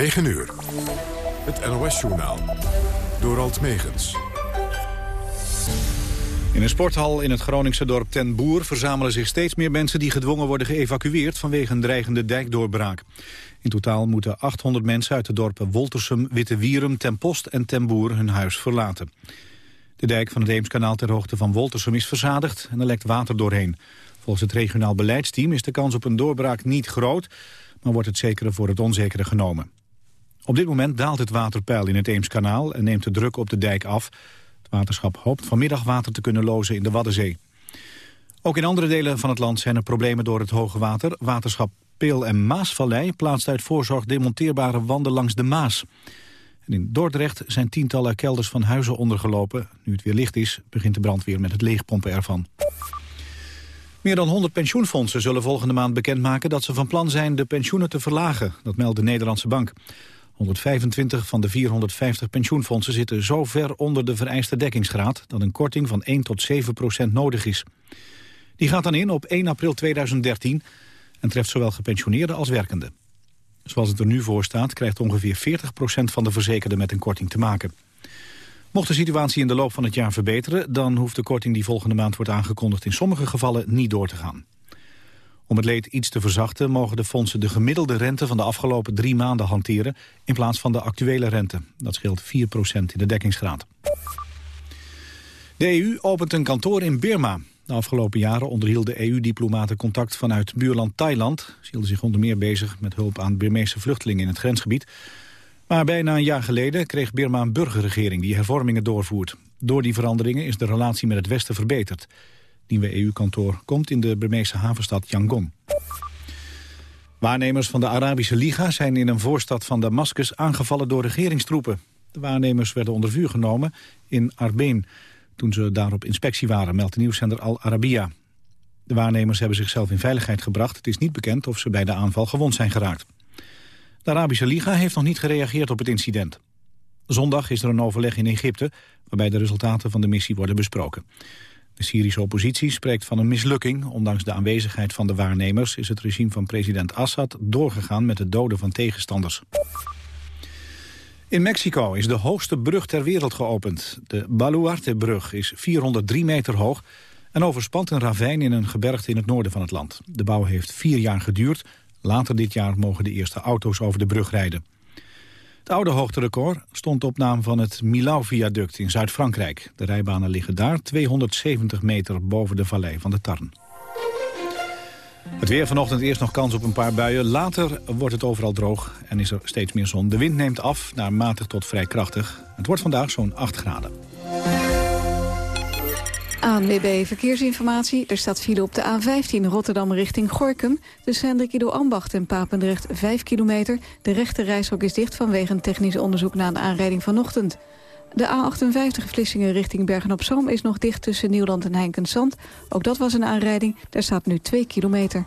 9 uur. Het NOS-journaal. Door Alt Megens. In een sporthal in het Groningse dorp Ten Boer verzamelen zich steeds meer mensen die gedwongen worden geëvacueerd vanwege een dreigende dijkdoorbraak. In totaal moeten 800 mensen uit de dorpen Woltersum, Wittewierum, Ten Post en Ten Boer hun huis verlaten. De dijk van het Eemskanaal ter hoogte van Woltersum is verzadigd en er lekt water doorheen. Volgens het regionaal beleidsteam is de kans op een doorbraak niet groot, maar wordt het zekere voor het onzekere genomen. Op dit moment daalt het waterpeil in het Eemskanaal en neemt de druk op de dijk af. Het waterschap hoopt vanmiddag water te kunnen lozen in de Waddenzee. Ook in andere delen van het land zijn er problemen door het hoge water. Waterschap Peel en Maasvallei plaatst uit voorzorg demonteerbare wanden langs de Maas. En in Dordrecht zijn tientallen kelders van huizen ondergelopen. Nu het weer licht is, begint de brandweer met het leegpompen ervan. Meer dan 100 pensioenfondsen zullen volgende maand bekendmaken dat ze van plan zijn de pensioenen te verlagen. Dat meldt de Nederlandse Bank. 125 van de 450 pensioenfondsen zitten zo ver onder de vereiste dekkingsgraad dat een korting van 1 tot 7 procent nodig is. Die gaat dan in op 1 april 2013 en treft zowel gepensioneerden als werkenden. Zoals het er nu voor staat krijgt ongeveer 40 procent van de verzekerden met een korting te maken. Mocht de situatie in de loop van het jaar verbeteren... dan hoeft de korting die volgende maand wordt aangekondigd... in sommige gevallen niet door te gaan. Om het leed iets te verzachten mogen de fondsen de gemiddelde rente van de afgelopen drie maanden hanteren in plaats van de actuele rente. Dat scheelt 4% in de dekkingsgraad. De EU opent een kantoor in Birma. De afgelopen jaren onderhielden EU-diplomaten contact vanuit buurland Thailand. Ze hielden zich onder meer bezig met hulp aan Birmeese vluchtelingen in het grensgebied. Maar bijna een jaar geleden kreeg Birma een burgerregering die hervormingen doorvoert. Door die veranderingen is de relatie met het Westen verbeterd nieuwe EU-kantoor komt in de Burmeese havenstad Yangon. Waarnemers van de Arabische Liga zijn in een voorstad van Damascus aangevallen door regeringstroepen. De waarnemers werden onder vuur genomen in Arbeen toen ze daar op inspectie waren, meldt de nieuwszender Al Arabiya. De waarnemers hebben zichzelf in veiligheid gebracht. Het is niet bekend of ze bij de aanval gewond zijn geraakt. De Arabische Liga heeft nog niet gereageerd op het incident. Zondag is er een overleg in Egypte... waarbij de resultaten van de missie worden besproken. De Syrische oppositie spreekt van een mislukking. Ondanks de aanwezigheid van de waarnemers is het regime van president Assad doorgegaan met het doden van tegenstanders. In Mexico is de hoogste brug ter wereld geopend. De Baluarte-brug is 403 meter hoog en overspant een ravijn in een gebergte in het noorden van het land. De bouw heeft vier jaar geduurd. Later dit jaar mogen de eerste auto's over de brug rijden. Het oude hoogterecord stond op naam van het Milau-viaduct in Zuid-Frankrijk. De rijbanen liggen daar 270 meter boven de vallei van de Tarn. Het weer vanochtend eerst nog kans op een paar buien. Later wordt het overal droog en is er steeds meer zon. De wind neemt af naar matig tot vrij krachtig. Het wordt vandaag zo'n 8 graden. ANWB Verkeersinformatie. Er staat file op de A15 Rotterdam richting Gorkum. Tussen Hendrik Ido Ambacht en Papendrecht 5 kilometer. De rechte reishok is dicht vanwege een technisch onderzoek na een aanrijding vanochtend. De A58 Vlissingen richting Bergen-op-Zoom is nog dicht tussen Nieuwland en Heinkensand. Ook dat was een aanrijding. Daar staat nu 2 kilometer.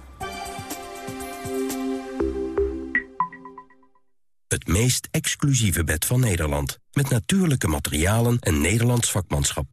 Het meest exclusieve bed van Nederland. Met natuurlijke materialen en Nederlands vakmanschap.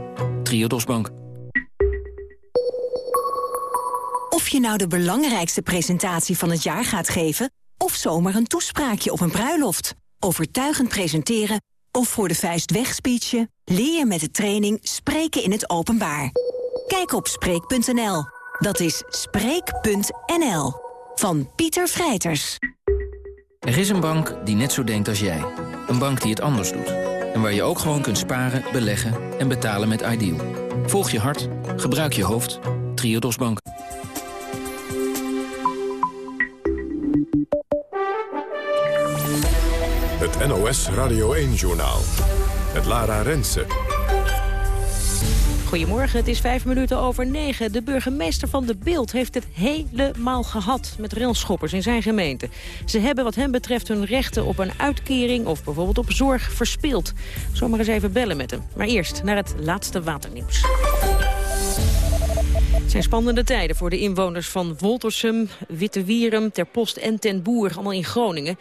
Triodos Bank. Of je nou de belangrijkste presentatie van het jaar gaat geven... of zomaar een toespraakje op een bruiloft. Overtuigend presenteren of voor de vuist wegspeechen... leer je met de training Spreken in het Openbaar. Kijk op Spreek.nl. Dat is Spreek.nl. Van Pieter Vrijters. Er is een bank die net zo denkt als jij. Een bank die het anders doet. En waar je ook gewoon kunt sparen, beleggen en betalen met Ideal. Volg je hart, gebruik je hoofd. Triodos Bank. Het NOS Radio 1-journaal. Met Lara Rensen. Goedemorgen, het is vijf minuten over negen. De burgemeester van De Beeld heeft het helemaal gehad met railschoppers in zijn gemeente. Ze hebben wat hem betreft hun rechten op een uitkering of bijvoorbeeld op zorg verspeeld. Zomaar eens even bellen met hem. Maar eerst naar het laatste waternieuws. Het zijn spannende tijden voor de inwoners van Woltersum, Wittewierum, Ter Post en Ten Boer, allemaal in Groningen.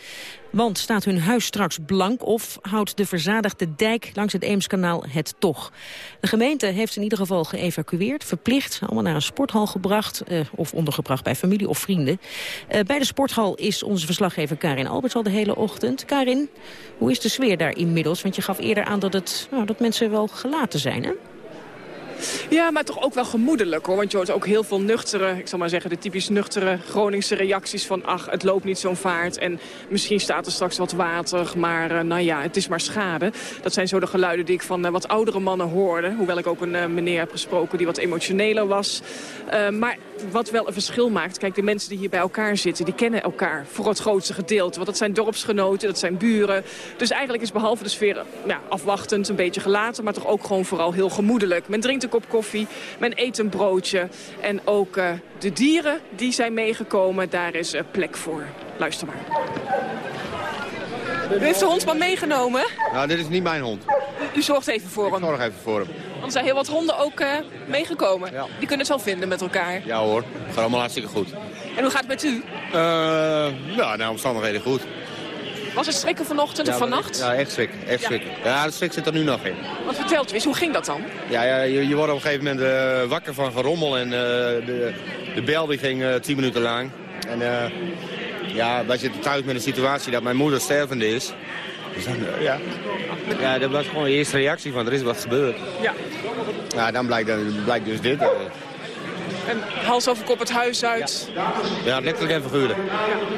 Want staat hun huis straks blank of houdt de verzadigde dijk langs het Eemskanaal het toch? De gemeente heeft in ieder geval geëvacueerd, verplicht, allemaal naar een sporthal gebracht eh, of ondergebracht bij familie of vrienden. Eh, bij de sporthal is onze verslaggever Karin Alberts al de hele ochtend. Karin, hoe is de sfeer daar inmiddels? Want je gaf eerder aan dat, het, nou, dat mensen wel gelaten zijn, hè? Ja, maar toch ook wel gemoedelijk hoor. Want je hoort ook heel veel nuchtere, ik zal maar zeggen de typisch nuchtere Groningse reacties van ach, het loopt niet zo'n vaart en misschien staat er straks wat water, maar uh, nou ja, het is maar schade. Dat zijn zo de geluiden die ik van uh, wat oudere mannen hoorde. Hoewel ik ook een uh, meneer heb gesproken die wat emotioneler was. maar wat wel een verschil maakt, kijk de mensen die hier bij elkaar zitten, die kennen elkaar voor het grootste gedeelte. Want dat zijn dorpsgenoten, dat zijn buren. Dus eigenlijk is behalve de sfeer ja, afwachtend, een beetje gelaten, maar toch ook gewoon vooral heel gemoedelijk. Men drinkt kop koffie, men eet een broodje. En ook uh, de dieren die zijn meegekomen, daar is uh, plek voor. Luister maar. U heeft de hond maar meegenomen? Nou, dit is niet mijn hond. U, u zorgt even voor hem? Ik zorg even voor hem. Want er zijn heel wat honden ook uh, meegekomen. Ja. Die kunnen het wel vinden met elkaar. Ja hoor, het gaat allemaal hartstikke goed. En hoe gaat het met u? ja, naar omstandigheden goed. Was het schrikken vanochtend ja, of vannacht? Ja, echt schrik. Echt schrik. Ja. ja, de schrik zit er nu nog in. Wat vertelt u eens, hoe ging dat dan? Ja, ja je, je wordt op een gegeven moment uh, wakker van gerommel en uh, de, de bel die ging uh, tien minuten lang. En ja, wij zitten thuis met een situatie dat mijn moeder stervende is. Dus dan, ja. ja, dat was gewoon de eerste reactie van er is wat gebeurd. Ja. Ja, dan blijkt, dan blijkt dus dit. En hals over kop het huis uit. Ja, letterlijk en figuurlijk.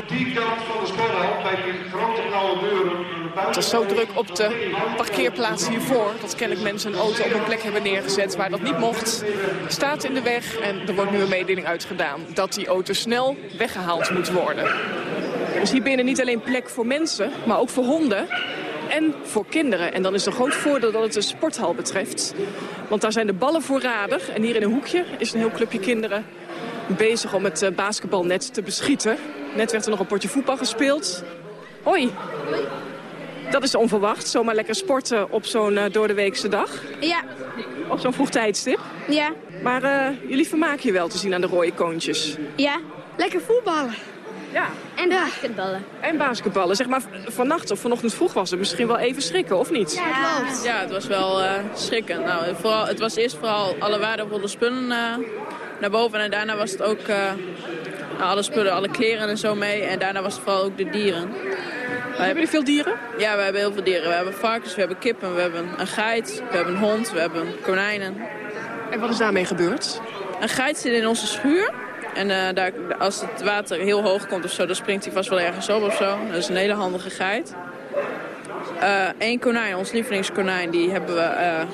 Die kant van de sporthal bij die grote blauwe deuren. Het was zo druk op de parkeerplaats hiervoor... dat kennelijk mensen een auto op een plek hebben neergezet waar dat niet mocht. Staat in de weg en er wordt nu een mededeling uitgedaan... dat die auto snel weggehaald moet worden. Dus hier binnen niet alleen plek voor mensen, maar ook voor honden en voor kinderen. En dan is het een groot voordeel dat het een sporthal betreft. Want daar zijn de ballen voorradig. En hier in een hoekje is een heel clubje kinderen bezig om het basketbalnet te beschieten. Net werd er nog een potje voetbal gespeeld. Hoi. Dat is onverwacht, zomaar lekker sporten op zo'n uh, doordeweekse dag. Ja. Op zo'n vroeg tijdstip. Ja. Maar uh, jullie vermaken je wel te zien aan de rode koontjes. Ja. Lekker voetballen. Ja. En basketballen. En basketballen. Zeg maar, vannacht of vanochtend vroeg was het misschien wel even schrikken, of niet? Ja, klopt. Ja, het was wel uh, schrikken. Nou, vooral, het was eerst vooral alle waardevolle spullen uh, naar boven. En daarna was het ook uh, nou, alle spullen, alle kleren en zo mee. En daarna was het vooral ook de dieren. Hebben jullie veel dieren? Ja, we hebben heel veel dieren. We hebben varkens, we hebben kippen, we hebben een geit, we hebben een hond, we hebben konijnen. En wat is daarmee gebeurd? Een geit zit in onze schuur. En uh, daar, als het water heel hoog komt of zo, dan springt hij vast wel ergens op of zo. Dat is een hele handige geit. Eén uh, konijn, ons lievelingskonijn, die hebben we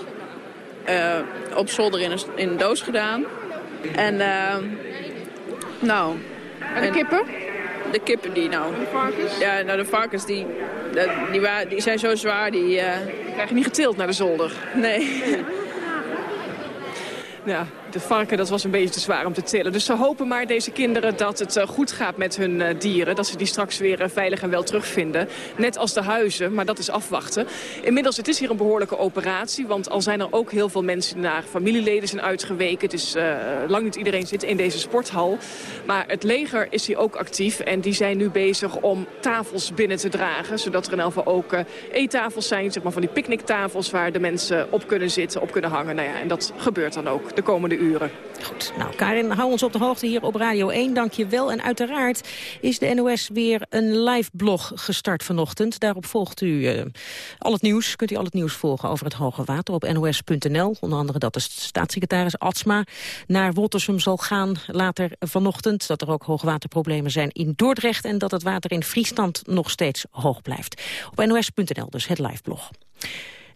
uh, op zolder in een, in een doos gedaan. En nou... En de kippen? De kippen die nou... De varkens? Ja, nou de varkens die, die, die, die zijn zo zwaar, die... Krijg je niet getild naar de zolder? Nee. Ja, de varken, dat was een beetje te zwaar om te tillen. Dus ze hopen maar, deze kinderen, dat het uh, goed gaat met hun uh, dieren. Dat ze die straks weer uh, veilig en wel terugvinden. Net als de huizen, maar dat is afwachten. Inmiddels, het is hier een behoorlijke operatie. Want al zijn er ook heel veel mensen naar familieleden zijn uitgeweken. Het is lang niet iedereen zit in deze sporthal. Maar het leger is hier ook actief. En die zijn nu bezig om tafels binnen te dragen. Zodat er in elk ook eettafels zijn. Zeg maar van die picknicktafels waar de mensen op kunnen zitten, op kunnen hangen. Nou ja, en dat gebeurt dan ook de komende uren. Goed, nou Karin, hou ons op de hoogte hier op Radio 1. Dank je wel. En uiteraard is de NOS weer een live blog gestart vanochtend. Daarop volgt u uh, al het nieuws. Kunt u al het nieuws volgen over het hoge water op nos.nl. Onder andere dat de staatssecretaris Atsma naar Woltersum zal gaan later vanochtend. Dat er ook hoogwaterproblemen zijn in Dordrecht. En dat het water in Friesland nog steeds hoog blijft. Op nos.nl dus het live blog.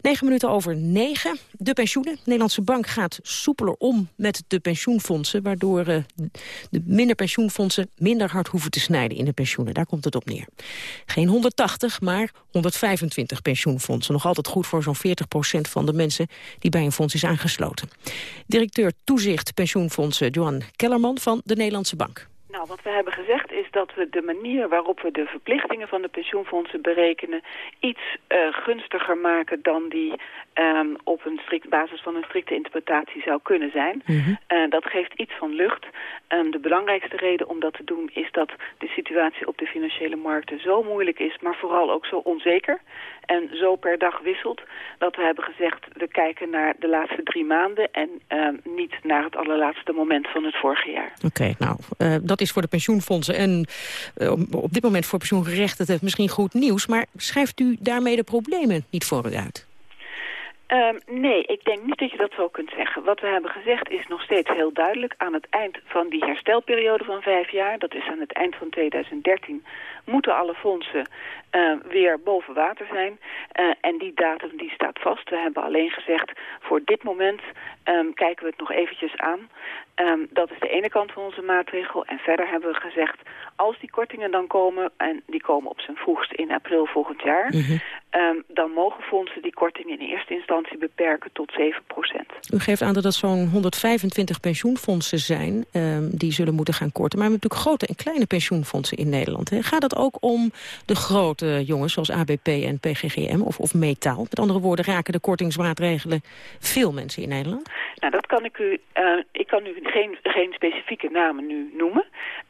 Negen minuten over negen. De pensioenen. De Nederlandse Bank gaat soepeler om met de pensioenfondsen... waardoor uh, de minder pensioenfondsen minder hard hoeven te snijden in de pensioenen. Daar komt het op neer. Geen 180, maar 125 pensioenfondsen. Nog altijd goed voor zo'n 40% van de mensen die bij een fonds is aangesloten. Directeur Toezicht Pensioenfondsen Johan Kellerman van de Nederlandse Bank. Nou, wat we hebben gezegd is dat we de manier waarop we de verplichtingen van de pensioenfondsen berekenen iets uh, gunstiger maken dan die um, op een strikt basis van een strikte interpretatie zou kunnen zijn. Mm -hmm. uh, dat geeft iets van lucht. Um, de belangrijkste reden om dat te doen is dat de situatie op de financiële markten zo moeilijk is, maar vooral ook zo onzeker en zo per dag wisselt, dat we hebben gezegd we kijken naar de laatste drie maanden en um, niet naar het allerlaatste moment van het vorige jaar. Oké, okay, nou, uh, dat is voor de pensioenfondsen en uh, op dit moment voor pensioengerechten misschien goed nieuws, maar schrijft u daarmee de problemen niet voor u uit? Um, nee, ik denk niet dat je dat zo kunt zeggen. Wat we hebben gezegd is nog steeds heel duidelijk. Aan het eind van die herstelperiode van vijf jaar, dat is aan het eind van 2013, moeten alle fondsen uh, weer boven water zijn. Uh, en die datum die staat vast. We hebben alleen gezegd, voor dit moment um, kijken we het nog eventjes aan. Dat is de ene kant van onze maatregel. En verder hebben we gezegd, als die kortingen dan komen... en die komen op zijn vroegst in april volgend jaar... -hmm. Um, dan mogen fondsen die kortingen in eerste instantie beperken tot 7% U geeft aan dat dat zo'n 125 pensioenfondsen zijn... Um, die zullen moeten gaan korten. Maar we hebben natuurlijk grote en kleine pensioenfondsen in Nederland. Hè. Gaat het ook om de grote jongens zoals ABP en PGGM of, of Metaal? Met andere woorden, raken de kortingsmaatregelen veel mensen in Nederland? Nou, dat kan ik u... Uh, ik kan u geen, geen specifieke namen nu noemen.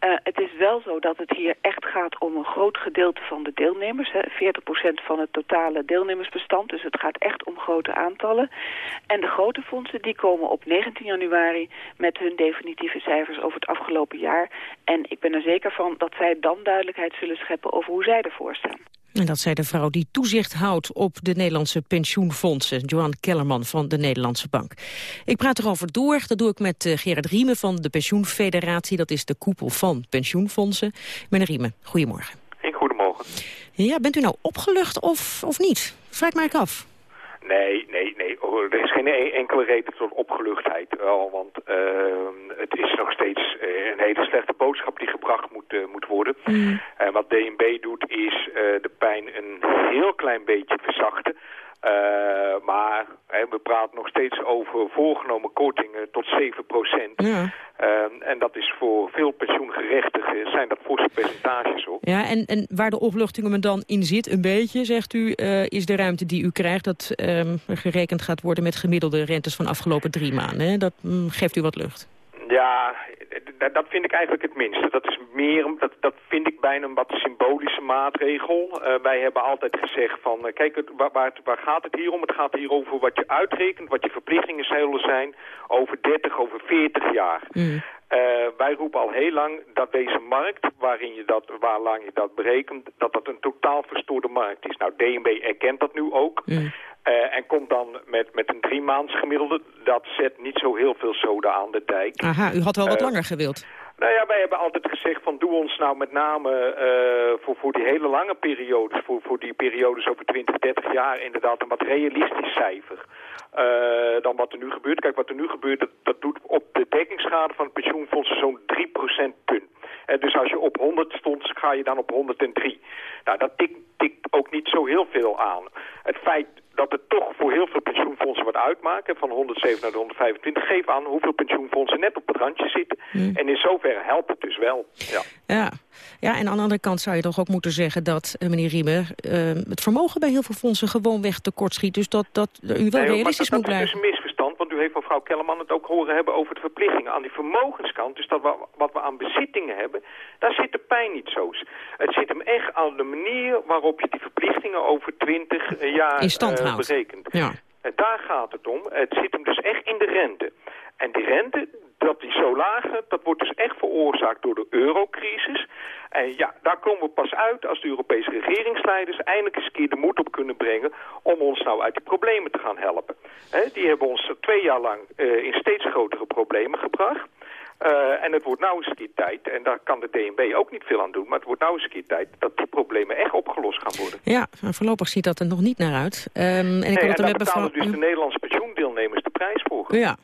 Uh, het is wel zo dat het hier echt gaat om een groot gedeelte van de deelnemers. Hè, 40% van het totale deelnemersbestand. Dus het gaat echt om grote aantallen. En de grote fondsen die komen op 19 januari met hun definitieve cijfers over het afgelopen jaar. En ik ben er zeker van dat zij dan duidelijkheid zullen scheppen over hoe zij ervoor staan. En dat zei de vrouw die toezicht houdt op de Nederlandse pensioenfondsen. Johan Kellerman van de Nederlandse Bank. Ik praat erover door. Dat doe ik met uh, Gerard Riemen van de Pensioenfederatie. Dat is de koepel van pensioenfondsen. Meneer Riemen, goedemorgen. Hey, goedemorgen. Ja, bent u nou opgelucht of, of niet? Vraag maar ik af. Nee, nee, nee. Oh, er is geen enkele reden tot opgeluchtheid. Want uh, het is nog steeds uh, een hele slechte boodschap die gebracht moet, uh, moet worden. Mm. En wat DNB doet is de pijn een heel klein beetje verzachten. Uh, maar hè, we praten nog steeds over voorgenomen kortingen tot 7 procent. Ja. Uh, en dat is voor veel pensioengerechtigden zijn dat forse percentages op. Ja, en, en waar de opluchting hem dan in zit, een beetje, zegt u, uh, is de ruimte die u krijgt... dat um, er gerekend gaat worden met gemiddelde rentes van afgelopen drie maanden. Hè? Dat um, geeft u wat lucht. Ja, dat vind ik eigenlijk het minste. Dat, is meer, dat, dat vind ik bijna een wat symbolische maatregel. Uh, wij hebben altijd gezegd van, uh, kijk, waar, waar, waar, gaat het hier om? Het gaat hier over wat je uitrekent, wat je verplichtingen zullen zijn over 30, over 40 jaar. Mm. Uh, wij roepen al heel lang dat deze markt, waarin je dat, waar lang je dat berekent, dat dat een totaal verstoorde markt is. Nou, DNB erkent dat nu ook. Mm. Uh, en komt dan met, met een drie maands gemiddelde. Dat zet niet zo heel veel soda aan de dijk. Aha, u had wel wat uh, langer gewild. Nou ja, wij hebben altijd gezegd van doe ons nou met name uh, voor, voor die hele lange periodes, voor, voor die periodes over 20, 30 jaar inderdaad een wat realistisch cijfer. Dan wat er nu gebeurt. Kijk, wat er nu gebeurt, dat, dat doet op de dekkingsschade van het pensioenfonds zo'n 3% punt. Uh, dus als je op 100 stond, ga je dan op 103. Nou, dat tikt, tikt ook niet zo heel veel aan. Het feit dat het toch voor heel veel pensioenfondsen wat uitmaken, van 107 naar de 125, geeft aan hoeveel pensioenfondsen net op het randje zitten. Mm. En in zoverre helpt het dus wel. Ja. Ja. ja, en aan de andere kant zou je toch ook moeten zeggen dat, uh, meneer Riemer, uh, het vermogen bij heel veel fondsen gewoonweg tekort schiet. Dus dat, dat u wel nee, realistisch dat, moet blijven. Dat is dus een misverstand, u heeft mevrouw Kellerman het ook horen hebben over de verplichtingen. Aan die vermogenskant, dus dat we, wat we aan bezittingen hebben, daar zit de pijn niet zo. Het zit hem echt aan de manier waarop je die verplichtingen over 20 jaar in stand uh, berekent. Ja. En daar gaat het om. Het zit hem dus echt in de rente. En die rente, dat die zo laag, dat wordt dus echt veroorzaakt door de eurocrisis. En ja, daar komen we pas uit als de Europese regeringsleiders eindelijk eens een keer de moed op kunnen brengen om ons nou uit die problemen te gaan helpen. He, die hebben ons twee jaar lang uh, in steeds grotere problemen gebracht. en het wordt nou eens een keer tijd, en daar kan de DNB ook niet veel aan doen... maar het wordt nou eens een keer tijd dat die problemen echt opgelost gaan worden. Ja, voorlopig ziet dat er nog niet naar uit. Um, en ik nee, en daar betalen dus de Nederlandse pensioendeelnemers de prijs voor. Ja,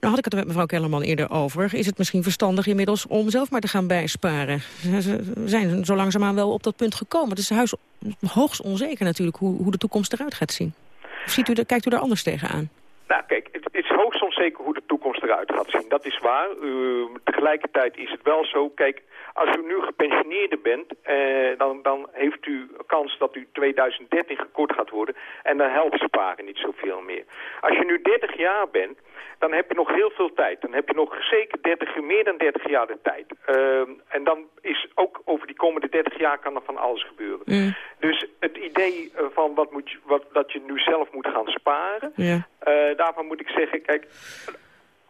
nou had ik het met mevrouw Kellerman eerder over. Is het misschien verstandig inmiddels om zelf maar te gaan bijsparen? Ze zijn zo langzaamaan wel op dat punt gekomen. Het is huis hoogst onzeker natuurlijk hoe, hoe de toekomst eruit gaat zien. Of ziet u, kijkt u daar anders tegenaan? Nou, kijk, het is hoogst onzeker hoe de toekomst eruit gaat zien. Dat is waar. Uh, tegelijkertijd is het wel zo, kijk, als u nu gepensioneerde bent, eh, dan, dan heeft u kans dat u 2013 gekort gaat worden. En dan helpt sparen niet zoveel meer. Als je nu 30 jaar bent, dan heb je nog heel veel tijd. Dan heb je nog zeker 30, meer dan 30 jaar de tijd. Uh, en dan is ook over die komende 30 jaar kan er van alles gebeuren. Mm. Dus het idee eh, van wat moet je, wat, dat je nu zelf moet gaan sparen... Ja. Uh, daarvan moet ik zeggen, kijk,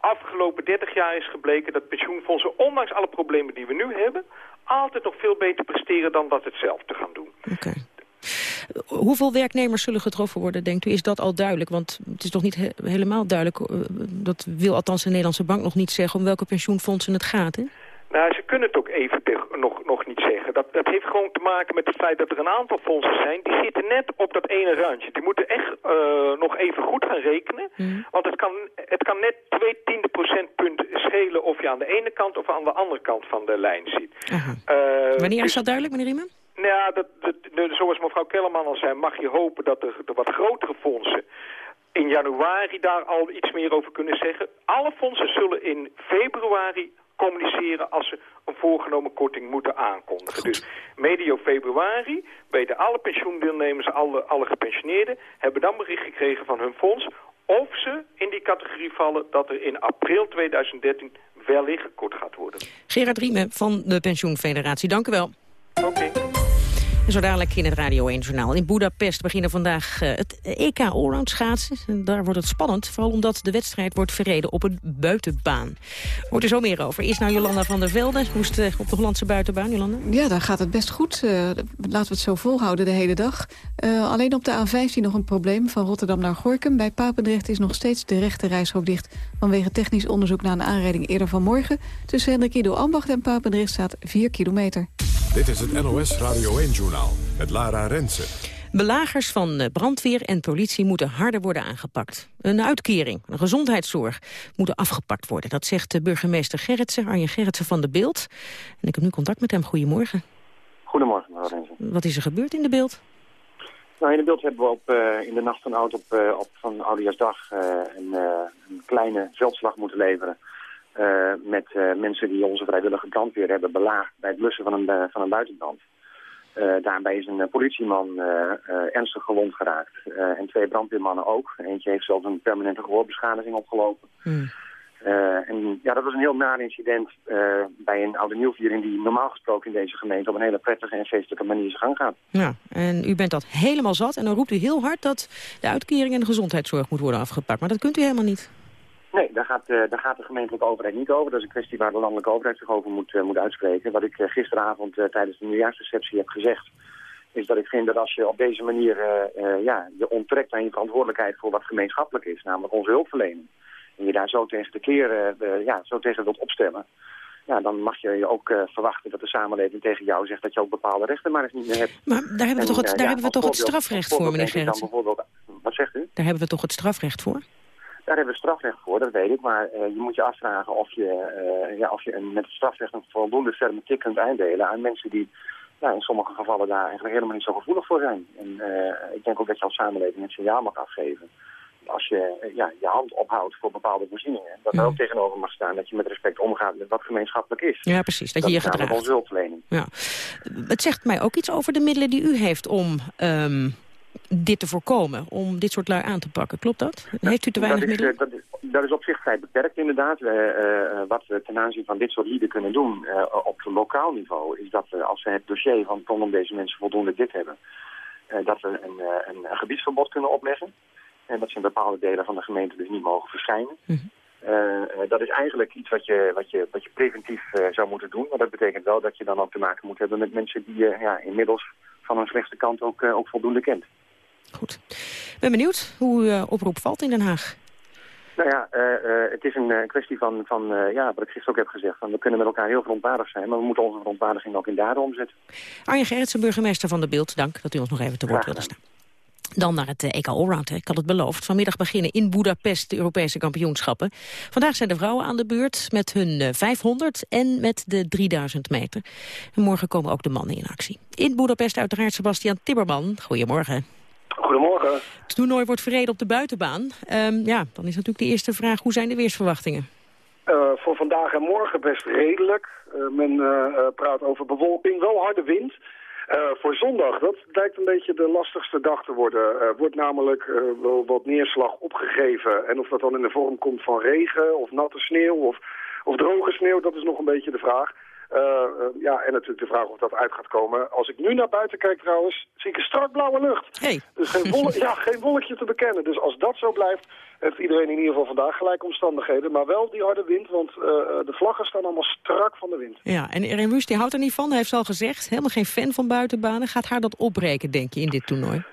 afgelopen 30 jaar is gebleken dat pensioenfondsen, ondanks alle problemen die we nu hebben, altijd nog veel beter presteren dan dat het zelf te gaan doen. Okay. Hoeveel werknemers zullen getroffen worden, denkt u? Is dat al duidelijk? Want het is toch niet helemaal duidelijk, uh, dat wil althans de Nederlandse bank nog niet zeggen, om welke pensioenfondsen het gaat, hè? Nou, ze kunnen het ook even nog, nog niet zeggen. Dat, dat heeft gewoon te maken met het feit dat er een aantal fondsen zijn... die zitten net op dat ene randje. Die moeten echt uh, nog even goed gaan rekenen. Mm. Want het kan, het kan net twee tiende procentpunt schelen... of je aan de ene kant of aan de andere kant van de lijn zit. Uh, Wanneer is dus- dat duidelijk, meneer Riemen? Nou, dat, dat, zoals mevrouw Kellerman al zei... mag je hopen dat de, de wat grotere fondsen in januari daar al iets meer over kunnen zeggen. Alle fondsen zullen in februari communiceren als ze een voorgenomen korting moeten aankondigen. Dus medio februari weten alle pensioendeelnemers, alle, alle gepensioneerden... hebben dan bericht gekregen van hun fonds of ze in die categorie vallen dat er in april 2013 wellicht gekort gaat worden. Gerard Riemen van de Pensioenfederatie, dank u wel. Oké. Zo dadelijk in het Radio 1 Journaal. In Budapest beginnen vandaag uh, het EK Allround schaatsen. En daar wordt het spannend, vooral omdat de wedstrijd wordt verreden op een buitenbaan. Wordt er zo meer over. Eerst naar Jolanda van der Velde, moest uh, op de Hollandse buitenbaan. Jolanda? Ja, daar gaat het best goed. Uh, laten we het zo volhouden de hele dag. alleen op de A15 nog een probleem van Rotterdam naar Gorkum. Bij Papendrecht is nog steeds de rechte reishok dicht... vanwege technisch onderzoek naar een aanrijding eerder vanmorgen. Tussen Hendrik Ido Ambacht en Papendrecht staat 4 kilometer. Dit is het NOS Radio 1-journaal met Lara Rensen. Belagers van brandweer en politie moeten harder worden aangepakt. Een uitkering, een gezondheidszorg moeten afgepakt worden. Dat zegt burgemeester Gerritsen, Arjen Gerritsen van de Beeld. En ik heb nu contact met hem. Goedemorgen. Goedemorgen, mevrouw Rensen. Wat is er gebeurd in de Beeld? Nou, in de beeld hebben we op, uh, in de nacht van, oud op, uh, op van Oudejaarsdag uh, een, een, kleine veldslag moeten leveren met uh, mensen die onze vrijwillige brandweer hebben belaagd bij het blussen van een, uh, van een buitenbrand. daarbij is een politieman ernstig gewond geraakt en twee brandweermannen ook. Eentje heeft zelfs een permanente gehoorbeschadiging opgelopen. Hmm. en ja, dat was een heel naar incident bij een oude nieuwviering die normaal gesproken in deze gemeente op een hele prettige en feestelijke manier zijn gang gaat. Ja, en u bent dat helemaal zat en dan roept u heel hard dat de uitkering en de gezondheidszorg moet worden afgepakt. Maar dat kunt u helemaal niet. Nee, daar gaat, uh, daar gaat de gemeentelijke overheid niet over. Dat is een kwestie waar de landelijke overheid zich over moet, uh, moet uitspreken. Wat ik uh, gisteravond tijdens de nieuwjaarsreceptie heb gezegd... is dat ik vind dat als je op deze manier ja, je onttrekt aan je verantwoordelijkheid... voor wat gemeenschappelijk is, namelijk onze hulpverlening... en je daar zo tegen de keren, ja, zo tegen wilt opstellen... Ja, dan mag je ook verwachten dat de samenleving tegen jou zegt... dat je ook bepaalde rechten maar eens niet meer hebt. Maar daar hebben we toch het, daar hebben we toch het strafrecht voor, meneer Gerritsen? Wat zegt u? Daar hebben we toch het strafrecht voor? Daar hebben we strafrecht voor, dat weet ik. Maar uh, je moet je afvragen of je, uh, ja, of je een, met het strafrecht een voldoende ferme tik kunt eindelen aan mensen die ja, in sommige gevallen daar eigenlijk helemaal niet zo gevoelig voor zijn. En uh, ik denk ook dat je als samenleving een signaal mag afgeven. Als je ja, je hand ophoudt voor bepaalde voorzieningen, dat er ook tegenover mag staan dat je met respect omgaat met wat gemeenschappelijk is. Ja, precies. Dat, je je gedraagt. onze hulpverlening. Ja. Het zegt mij ook iets over de middelen die u heeft om... Um dit te voorkomen, om dit soort lui aan te pakken. Klopt dat? Heeft u te weinig dat is, middelen? Dat is, dat is, op zich vrij beperkt inderdaad. Uh, wat we ten aanzien van dit soort lieden kunnen doen uh, op lokaal niveau... is dat we als we het dossier van rondom deze mensen voldoende dik hebben... dat we een, een, een, gebiedsverbod kunnen opleggen. En dat ze in bepaalde delen van de gemeente dus niet mogen verschijnen. Mm dat is eigenlijk iets wat je, wat je, wat je preventief zou moeten doen. Maar dat betekent wel dat je dan ook te maken moet hebben met mensen die je ja, inmiddels van hun slechtste kant ook, ook voldoende kent. Goed. ben benieuwd hoe uw oproep valt in Den Haag. Nou ja, uh, het is een kwestie van, van ja, wat ik gisteren ook heb gezegd. Van, we kunnen met elkaar heel verontwaardigd zijn, maar we moeten onze verontwaardiging ook in daden omzetten. Arjen Gerritsen, burgemeester van de Beeld, dank dat u ons nog even te woord wilde staan. Dan naar het EK Allround, ik had het beloofd. Vanmiddag beginnen in Budapest de Europese kampioenschappen. Vandaag zijn de vrouwen aan de beurt met hun 500 en met de 3000 meter. En morgen komen ook de mannen in actie. In Budapest uiteraard Sebastian Timmerman. Goedemorgen. Goedemorgen. Het toernooi wordt verreden op de buitenbaan. Um, ja, dan is natuurlijk de eerste vraag, hoe zijn de weersverwachtingen? Uh, voor vandaag en morgen best redelijk. Uh, men uh, praat over bewolking, wel harde wind. voor zondag, dat lijkt een beetje de lastigste dag te worden. Er wordt namelijk wel wat neerslag opgegeven. En of dat dan in de vorm komt van regen of natte sneeuw of, of droge sneeuw, dat is nog een beetje de vraag. Uh, uh, ja, en natuurlijk de vraag of dat uit gaat komen. Als ik nu naar buiten kijk trouwens, zie ik een strak blauwe lucht. Hey. Dus geen, wolk, ja, geen wolkje te bekennen. Dus als dat zo blijft, heeft iedereen in ieder geval vandaag gelijke omstandigheden. Maar wel die harde wind, want uh, de vlaggen staan allemaal strak van de wind. Ja, en Irene Wust die houdt er niet van, hij heeft al gezegd. Helemaal geen fan van buitenbanen. Gaat haar dat opbreken, denk je, in dit toernooi?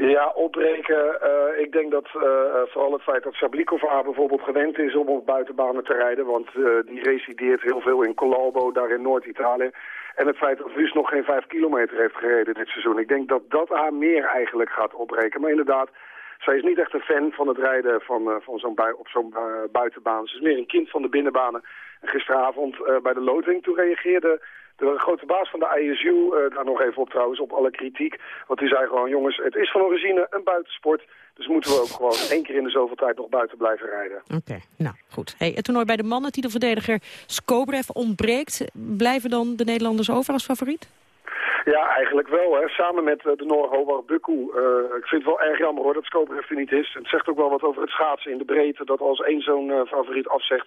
Ja, opbreken. Uh, ik denk dat uh, vooral het feit dat Sablikova bijvoorbeeld gewend is om op buitenbanen te rijden. Want die resideert heel veel in Colalbo, daar in Noord-Italië. En het feit dat Wust nog geen vijf kilometer heeft gereden dit seizoen. Ik denk dat dat haar meer eigenlijk gaat opbreken. Maar inderdaad, zij is niet echt een fan van het rijden van, van zo'n op zo'n buitenbaan. Ze is meer een kind van de binnenbanen. En gisteravond bij de loting, toen reageerde de grote baas van de ISU, uh, daar nog even op trouwens, op alle kritiek. Want die zei gewoon, jongens, het is van origine een buitensport. Dus moeten we ook gewoon één keer in de zoveel tijd nog buiten blijven rijden. Oké, nou goed. Hey, het toernooi bij de mannen, titelverdediger Skobrev ontbreekt. Blijven dan de Nederlanders over als favoriet? Ja, eigenlijk wel. Hè. Samen met uh, de Noor Howard Bukku. Uh, ik vind het wel erg jammer hoor dat Skobrev er niet is. Het zegt ook wel wat over het schaatsen in de breedte. Dat als één zo'n uh, favoriet afzegt,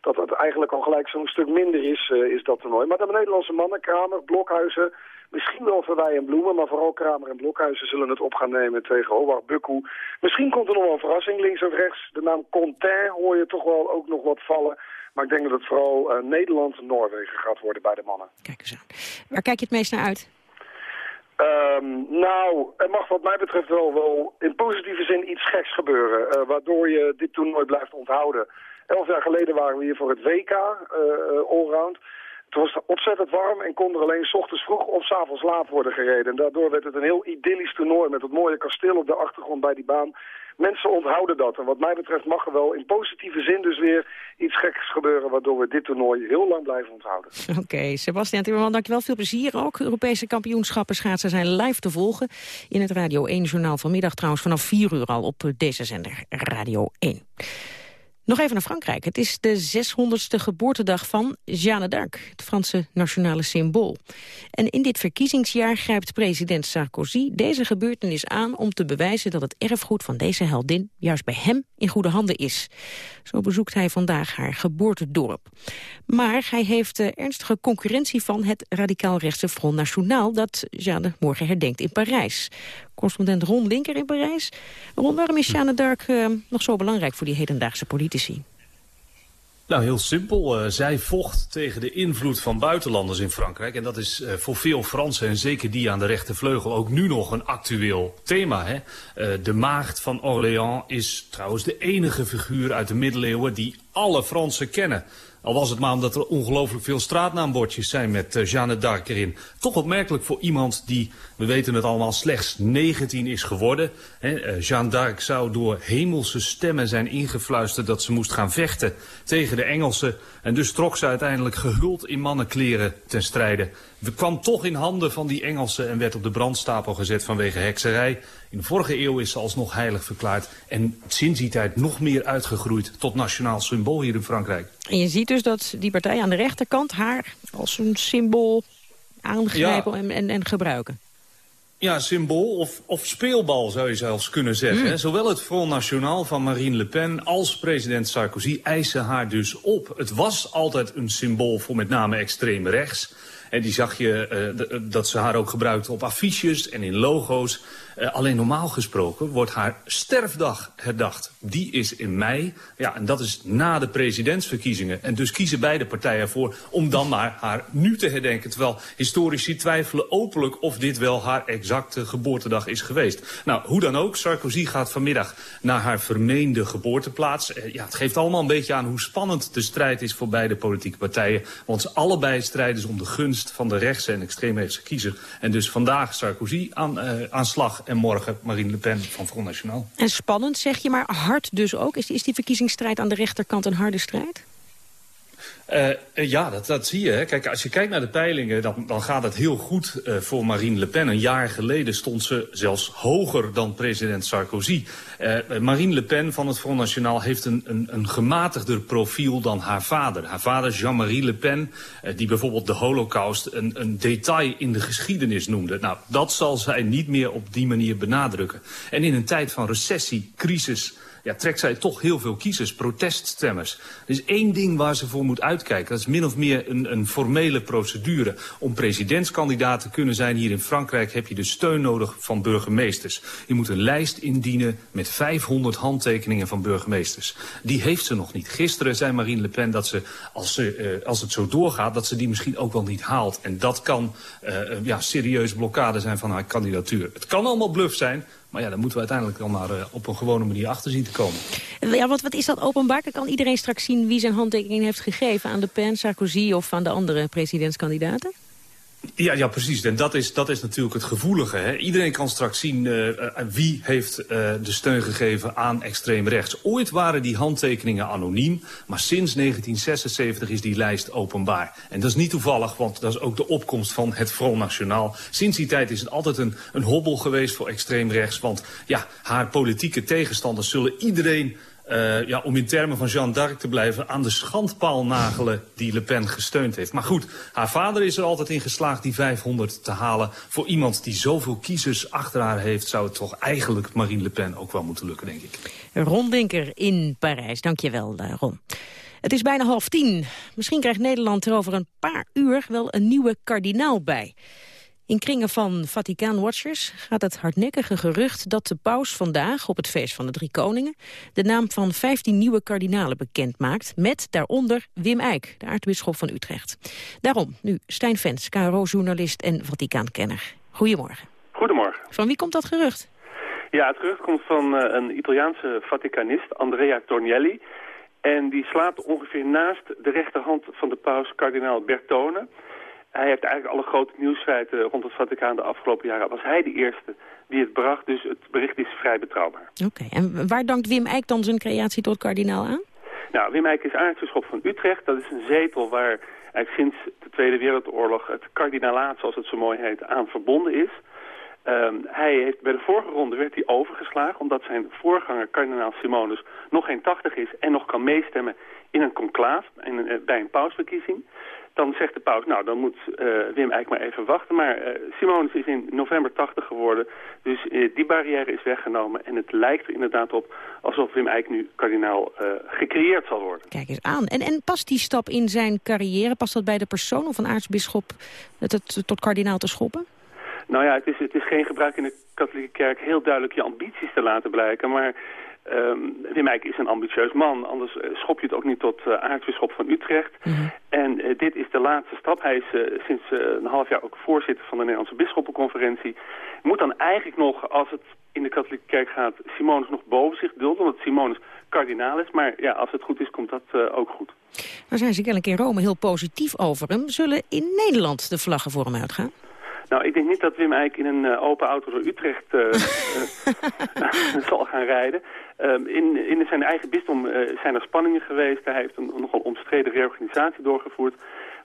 dat het eigenlijk al gelijk zo'n stuk minder is, uh, is dat toernooi. Maar de Nederlandse mannen, Kramer, Blokhuizen, misschien wel Verwij en Bloemen, maar vooral Kramer en Blokhuizen zullen het op gaan nemen tegen Howard Bukku. Misschien komt er nog wel een verrassing links of rechts. De naam Contain hoor je toch wel ook nog wat vallen. Maar ik denk dat het vooral uh, Nederland-Noorwegen gaat worden bij de mannen. Kijk eens aan. Waar kijk je het meest naar uit? Um, nou, er mag wat mij betreft wel, wel in positieve zin iets geks gebeuren. Uh, waardoor je dit toernooi blijft onthouden. Elf jaar geleden waren we hier voor het WK, uh, allround. Het was ontzettend warm en kon er alleen s ochtends vroeg of s avonds laat worden gereden. En daardoor werd het een heel idyllisch toernooi met het mooie kasteel op de achtergrond bij die baan. Mensen onthouden dat. En wat mij betreft mag er wel in positieve zin dus weer iets geks gebeuren... waardoor we dit toernooi heel lang blijven onthouden. Oké, okay, Sebastian Timmerman, dankjewel. Veel plezier ook. Europese kampioenschappen schaatsen zijn live te volgen... in het Radio 1-journaal vanmiddag trouwens vanaf 4 uur al op deze zender Radio 1. Nog even naar Frankrijk. Het is de 600ste geboortedag van Jeanne d'Arc, het Franse nationale symbool. En in dit verkiezingsjaar grijpt president Sarkozy deze gebeurtenis aan... om te bewijzen dat het erfgoed van deze heldin juist bij hem in goede handen is. Zo bezoekt hij vandaag haar geboortedorp. Maar hij heeft de ernstige concurrentie van het radicaal-rechtse Front National... dat Jeanne morgen herdenkt in Parijs correspondent Ron Linker in Parijs. Ron, waarom is Jeanne d'Arc uh, nog zo belangrijk voor die hedendaagse politici? Nou, heel simpel. Uh, zij vocht tegen de invloed van buitenlanders in Frankrijk. En dat is uh, voor veel Fransen, en zeker die aan de rechtervleugel, ook nu nog een actueel thema. Hè? De maagd van Orléans is trouwens de enige figuur uit de middeleeuwen die alle Fransen kennen. Al was het maar omdat er ongelooflijk veel straatnaambordjes zijn met uh, Jeanne d'Arc erin. Toch opmerkelijk voor iemand die, we weten het allemaal, slechts 19 is geworden. He, uh, Jeanne d'Arc zou door hemelse stemmen zijn ingefluisterd dat ze moest gaan vechten tegen de Engelsen. En dus trok ze uiteindelijk gehuld in mannenkleren ten strijde. We kwam toch in handen van die Engelsen en werd op de brandstapel gezet vanwege hekserij. In de vorige eeuw is ze alsnog heilig verklaard. En sinds die tijd nog meer uitgegroeid tot nationaal symbool hier in Frankrijk. En je ziet dus dat die partij aan de rechterkant haar als een symbool aangrijpen ja. en, en, en gebruiken. Ja, symbool of, of speelbal zou je zelfs kunnen zeggen. Mm. Zowel het Front National van Marine Le Pen als president Sarkozy eisen haar dus op. Het was altijd een symbool voor met name extreem rechts. En die zag je dat ze haar ook gebruikte op affiches en in logo's. Uh, alleen normaal gesproken wordt haar sterfdag herdacht. Die is in mei. Ja, en dat is na de presidentsverkiezingen. En dus kiezen beide partijen ervoor om dan maar haar nu te herdenken. Terwijl historici twijfelen openlijk of dit wel haar exacte geboortedag is geweest. Nou, hoe dan ook, Sarkozy gaat vanmiddag naar haar vermeende geboorteplaats. Uh, ja, het geeft allemaal een beetje aan hoe spannend de strijd is voor beide politieke partijen. Want ze allebei strijden om de gunst van de rechtse en extreemrechtse kiezer. En dus vandaag Sarkozy aan, uh, aan slag en morgen Marine Le Pen van Front National. En spannend zeg je, maar hard dus ook. Is is die verkiezingsstrijd aan de rechterkant een harde strijd? Uh, ja, dat, zie je. Kijk, als je kijkt naar de peilingen, dan, dan gaat het heel goed uh, voor Marine Le Pen. Een jaar geleden stond ze zelfs hoger dan president Sarkozy. Marine Le Pen van het Front National heeft een, een, een gematigder profiel dan haar vader. Haar vader Jean-Marie Le Pen, die bijvoorbeeld de holocaust een, een detail in de geschiedenis noemde. Nou, dat zal zij niet meer op die manier benadrukken. En in een tijd van recessie, crisis ja, trekt zij toch heel veel kiezers, proteststemmers. Er is één ding waar ze voor moet uitkijken. Dat is min of meer een, een formele procedure. Om presidentskandidaat te kunnen zijn hier in Frankrijk... heb je de steun nodig van burgemeesters. Je moet een lijst indienen met 500 handtekeningen van burgemeesters. Die heeft ze nog niet. Gisteren zei Marine Le Pen dat ze, als, ze, uh, als het zo doorgaat... dat ze die misschien ook wel niet haalt. En dat kan uh, ja, serieus blokkade zijn van haar kandidatuur. Het kan allemaal bluff zijn, maar ja, daar moeten we uiteindelijk dan maar uh, op een gewone manier achter zien te komen. Ja, wat, wat is dat openbaar? Kan iedereen straks zien wie zijn handtekening heeft gegeven... aan de Pen, Sarkozy of aan de andere presidentskandidaten? Ja, ja, precies. En dat is, dat is natuurlijk het gevoelige. Hè. Iedereen kan straks zien uh, uh, wie heeft uh, de steun gegeven aan extreem rechts. Ooit waren die handtekeningen anoniem, maar sinds 1976 is die lijst openbaar. En dat is niet toevallig, want dat is ook de opkomst van het Front National. Sinds die tijd is het altijd een, een hobbel geweest voor extreem rechts. Want ja, haar politieke tegenstanders zullen iedereen uh, ja, om in termen van Jeanne d'Arc te blijven... aan de schandpaal nagelen die Le Pen gesteund heeft. Maar goed, haar vader is er altijd in geslaagd die 500 te halen. Voor iemand die zoveel kiezers achter haar heeft... zou het toch eigenlijk Marine Le Pen ook wel moeten lukken, denk ik. Ron Dinker in Parijs. Dank je wel, Ron. Het is bijna half tien. Misschien krijgt Nederland er over een paar uur wel een nieuwe kardinaal bij. In kringen van Vaticaan-watchers gaat het hardnekkige gerucht dat de paus vandaag op het feest van de Drie Koningen de naam van 15 nieuwe kardinalen bekend maakt, met daaronder Wim Eijk, de aartsbisschop van Utrecht. Daarom nu Stijn Vens, KRO-journalist en Vaticaankenner. Goedemorgen. Goedemorgen. Van wie komt dat gerucht? Ja, het gerucht komt van uh, een Italiaanse Vaticanist, Andrea Tornielli. En die slaapt ongeveer naast de rechterhand van de paus, kardinaal Bertone. Hij heeft eigenlijk alle grote nieuwsfeiten rond het Vaticaan de afgelopen jaren. Was hij de eerste die het bracht, dus het bericht is vrij betrouwbaar. Oké, en waar dankt Wim Eijk dan zijn creatie tot kardinaal aan? Nou, Wim Eijk is aartsbisschop van Utrecht. Dat is een zetel waar eigenlijk sinds de Tweede Wereldoorlog het kardinalaat, zoals het zo mooi heet, aan verbonden is. Um, hij heeft bij de vorige ronde werd hij overgeslagen omdat zijn voorganger, kardinaal Simonus, nog geen 80 is en nog kan meestemmen in een conclaaf, in een, bij een pausverkiezing. Dan zegt de paus, nou, dan moet uh, Wim eigenlijk maar even wachten. Maar uh, Simonus is in november 80 geworden. Dus uh, die barrière is weggenomen. En het lijkt er inderdaad op alsof Wim Eijk nu kardinaal gecreëerd zal worden. Kijk eens aan. En, en past die stap in zijn carrière, past dat bij de persoon of een aartsbisschop het, tot kardinaal te schoppen? Nou ja, het is, het is geen gebruik in de katholieke kerk heel duidelijk je ambities te laten blijken. Maar Um, Wim Eijk is een ambitieus man, anders uh, schop je het ook niet tot uh, aartsbisschop van Utrecht. Mm -hmm. En uh, dit is de laatste stap. Hij is sinds een half jaar ook voorzitter van de Nederlandse Bisschoppenconferentie. Moet dan eigenlijk nog, als het in de katholieke kerk gaat, Simonus nog boven zich dulden, omdat Simonus kardinaal is. Maar ja, als het goed is, komt dat ook goed. Daar zijn ze kennelijk in Rome heel positief over hem. Zullen in Nederland de vlaggen voor hem uitgaan? Nou, ik denk niet dat Wim Eijk in een uh, open auto door Utrecht uh, uh, zal gaan rijden. Um, in, in zijn eigen bisdom zijn er spanningen geweest. Hij heeft een, een nogal omstreden reorganisatie doorgevoerd.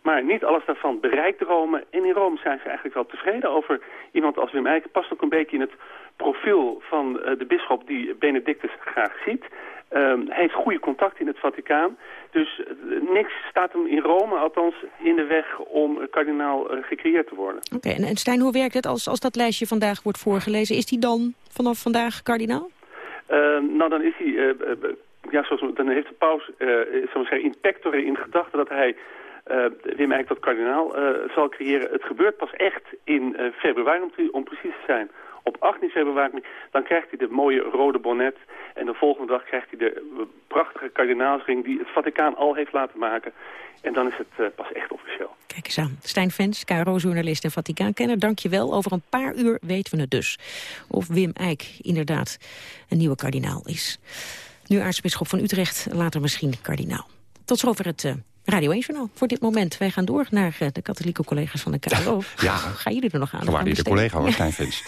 Maar niet alles daarvan bereikt Rome. En in Rome zijn ze eigenlijk wel tevreden over iemand als Wim Eijk. Past ook een beetje in het profiel van de bisschop die Benedictus graag ziet. Um, hij heeft goede contacten in het Vaticaan. Dus uh, niks staat hem in Rome, althans in de weg om kardinaal uh, gecreëerd te worden. Oké, okay, en Stijn, hoe werkt het als, als dat lijstje vandaag wordt voorgelezen? Is hij dan vanaf vandaag kardinaal? Uh, nou, dan is hij... ja, zoals, dan heeft de paus, uh, zeggen, in pectore in gedachten dat hij uh, Wim Eijk tot kardinaal uh, zal creëren. Het gebeurt pas echt in februari, om, om, precies te zijn. Op 18 februari, dan krijgt hij de mooie rode bonnet. En de volgende dag krijgt hij de prachtige kardinaalsring die het Vaticaan al heeft laten maken. En dan is het pas echt officieel. Kijk eens aan. Stijn Vens, KRO-journalist en Vaticaankenner, dank je wel. Over een paar uur weten we het dus. Of Wim Eijk inderdaad een nieuwe kardinaal is. Nu aartsbisschop van Utrecht, later misschien kardinaal. Tot zover het uh, Radio 1 Journaal voor dit moment. Wij gaan door naar uh, de katholieke collega's van de KRO. Ja. Gaan jullie er nog aan? Waardeerde collega hoor, Stijn Vins.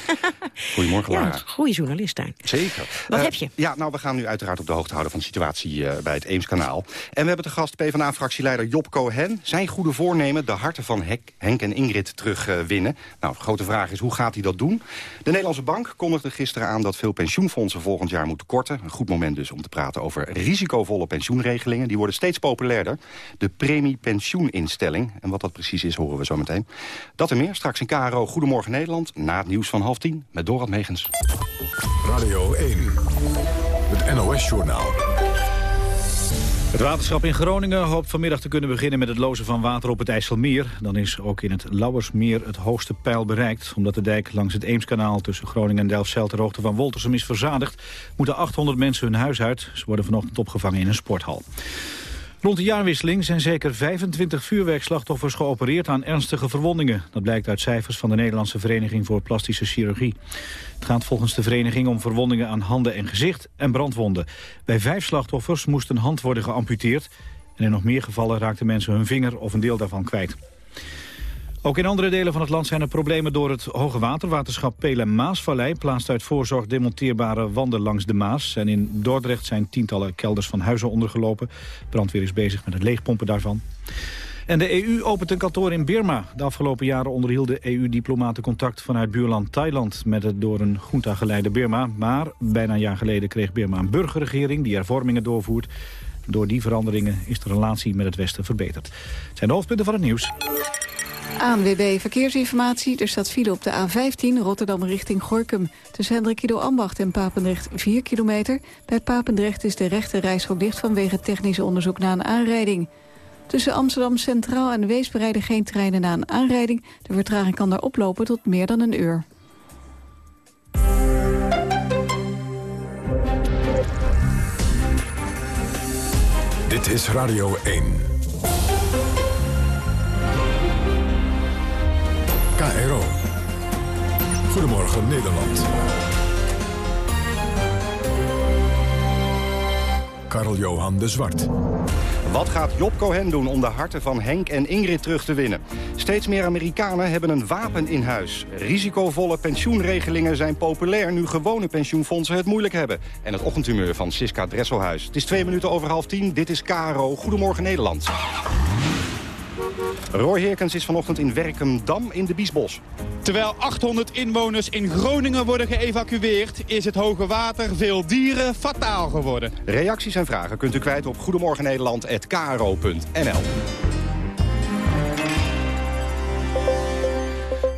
Goedemorgen, Lara. Ja, goede journalist, Stijn. Zeker. Wat uh, heb je? Ja, nou, we gaan nu uiteraard op de hoogte houden van de situatie uh, bij het Eemskanaal. En we hebben de gast PvdA-fractieleider Job Cohen. Zijn goede voornemen de harten van Hek, Henk en Ingrid terugwinnen. nou, de grote vraag is, hoe gaat hij dat doen? De Nederlandse Bank kondigde gisteren aan dat veel pensioenfondsen volgend jaar moeten korten. Een goed moment dus om te praten over risicovolle pensioenregelingen. Die worden steeds populairder. De premie pensioeninstelling. En wat dat precies is, horen we zo meteen. Dat en meer straks in KRO Goedemorgen Nederland. Na het nieuws van half tien met Dorad Megens. Radio 1. Het NOS-journaal. Het waterschap in Groningen hoopt vanmiddag te kunnen beginnen met het lozen van water op het IJsselmeer. Dan is ook in het Lauwersmeer het hoogste pijl bereikt. Omdat de dijk langs het Eemskanaal tussen Groningen en Delfzijl ter hoogte van Woltersum is verzadigd, moeten 800 mensen hun huis uit. Ze worden vanochtend opgevangen in een sporthal. Rond de jaarwisseling zijn zeker 25 vuurwerkslachtoffers geopereerd aan ernstige verwondingen. Dat blijkt uit cijfers van de Nederlandse Vereniging voor Plastische Chirurgie. Het gaat volgens de vereniging om verwondingen aan handen en gezicht en brandwonden. Bij vijf slachtoffers moest een hand worden geamputeerd. En in nog meer gevallen raakten mensen hun vinger of een deel daarvan kwijt. Ook in andere delen van het land zijn er problemen door het hoge water. Waterschap Pelen Maasvallei plaatst uit voorzorg demonteerbare wanden langs de Maas. En in Dordrecht zijn tientallen kelders van huizen ondergelopen. Brandweer is bezig met het leegpompen daarvan. En de EU opent een kantoor in Birma. De afgelopen jaren onderhielden EU-diplomaten contact vanuit buurland Thailand... met het door een junta geleide Birma. Maar bijna een jaar geleden kreeg Birma een burgerregering... die hervormingen doorvoert. Door die veranderingen is de relatie met het Westen verbeterd. Het zijn de hoofdpunten van het nieuws. ANWB Verkeersinformatie. Er staat file op de A15 Rotterdam richting Gorkum. Tussen Hendrik Ido Ambacht en Papendrecht 4 kilometer. Bij Papendrecht is de rechte reishok dicht vanwege technisch onderzoek na een aanrijding. Tussen Amsterdam Centraal en Weesp rijden geen treinen na een aanrijding. De vertraging kan daar oplopen tot meer dan een uur. Dit is Radio 1. KRO. Goedemorgen Nederland. Karl-Johan de Zwart. Wat gaat Job Cohen doen om de harten van Henk en Ingrid terug te winnen? Steeds meer Amerikanen hebben een wapen in huis. Risicovolle pensioenregelingen zijn populair... nu gewone pensioenfondsen het moeilijk hebben. En het ochtendhumeur van Siska Dresselhuis. Het is twee minuten over half tien. Dit is KRO. Goedemorgen Nederland. Roy Heerkens is vanochtend in Werkendam in de Biesbos. Terwijl 800 inwoners in Groningen worden geëvacueerd... is het hoge water veel dieren fataal geworden. Reacties en vragen kunt u kwijt op goedemorgennederland.kro.nl.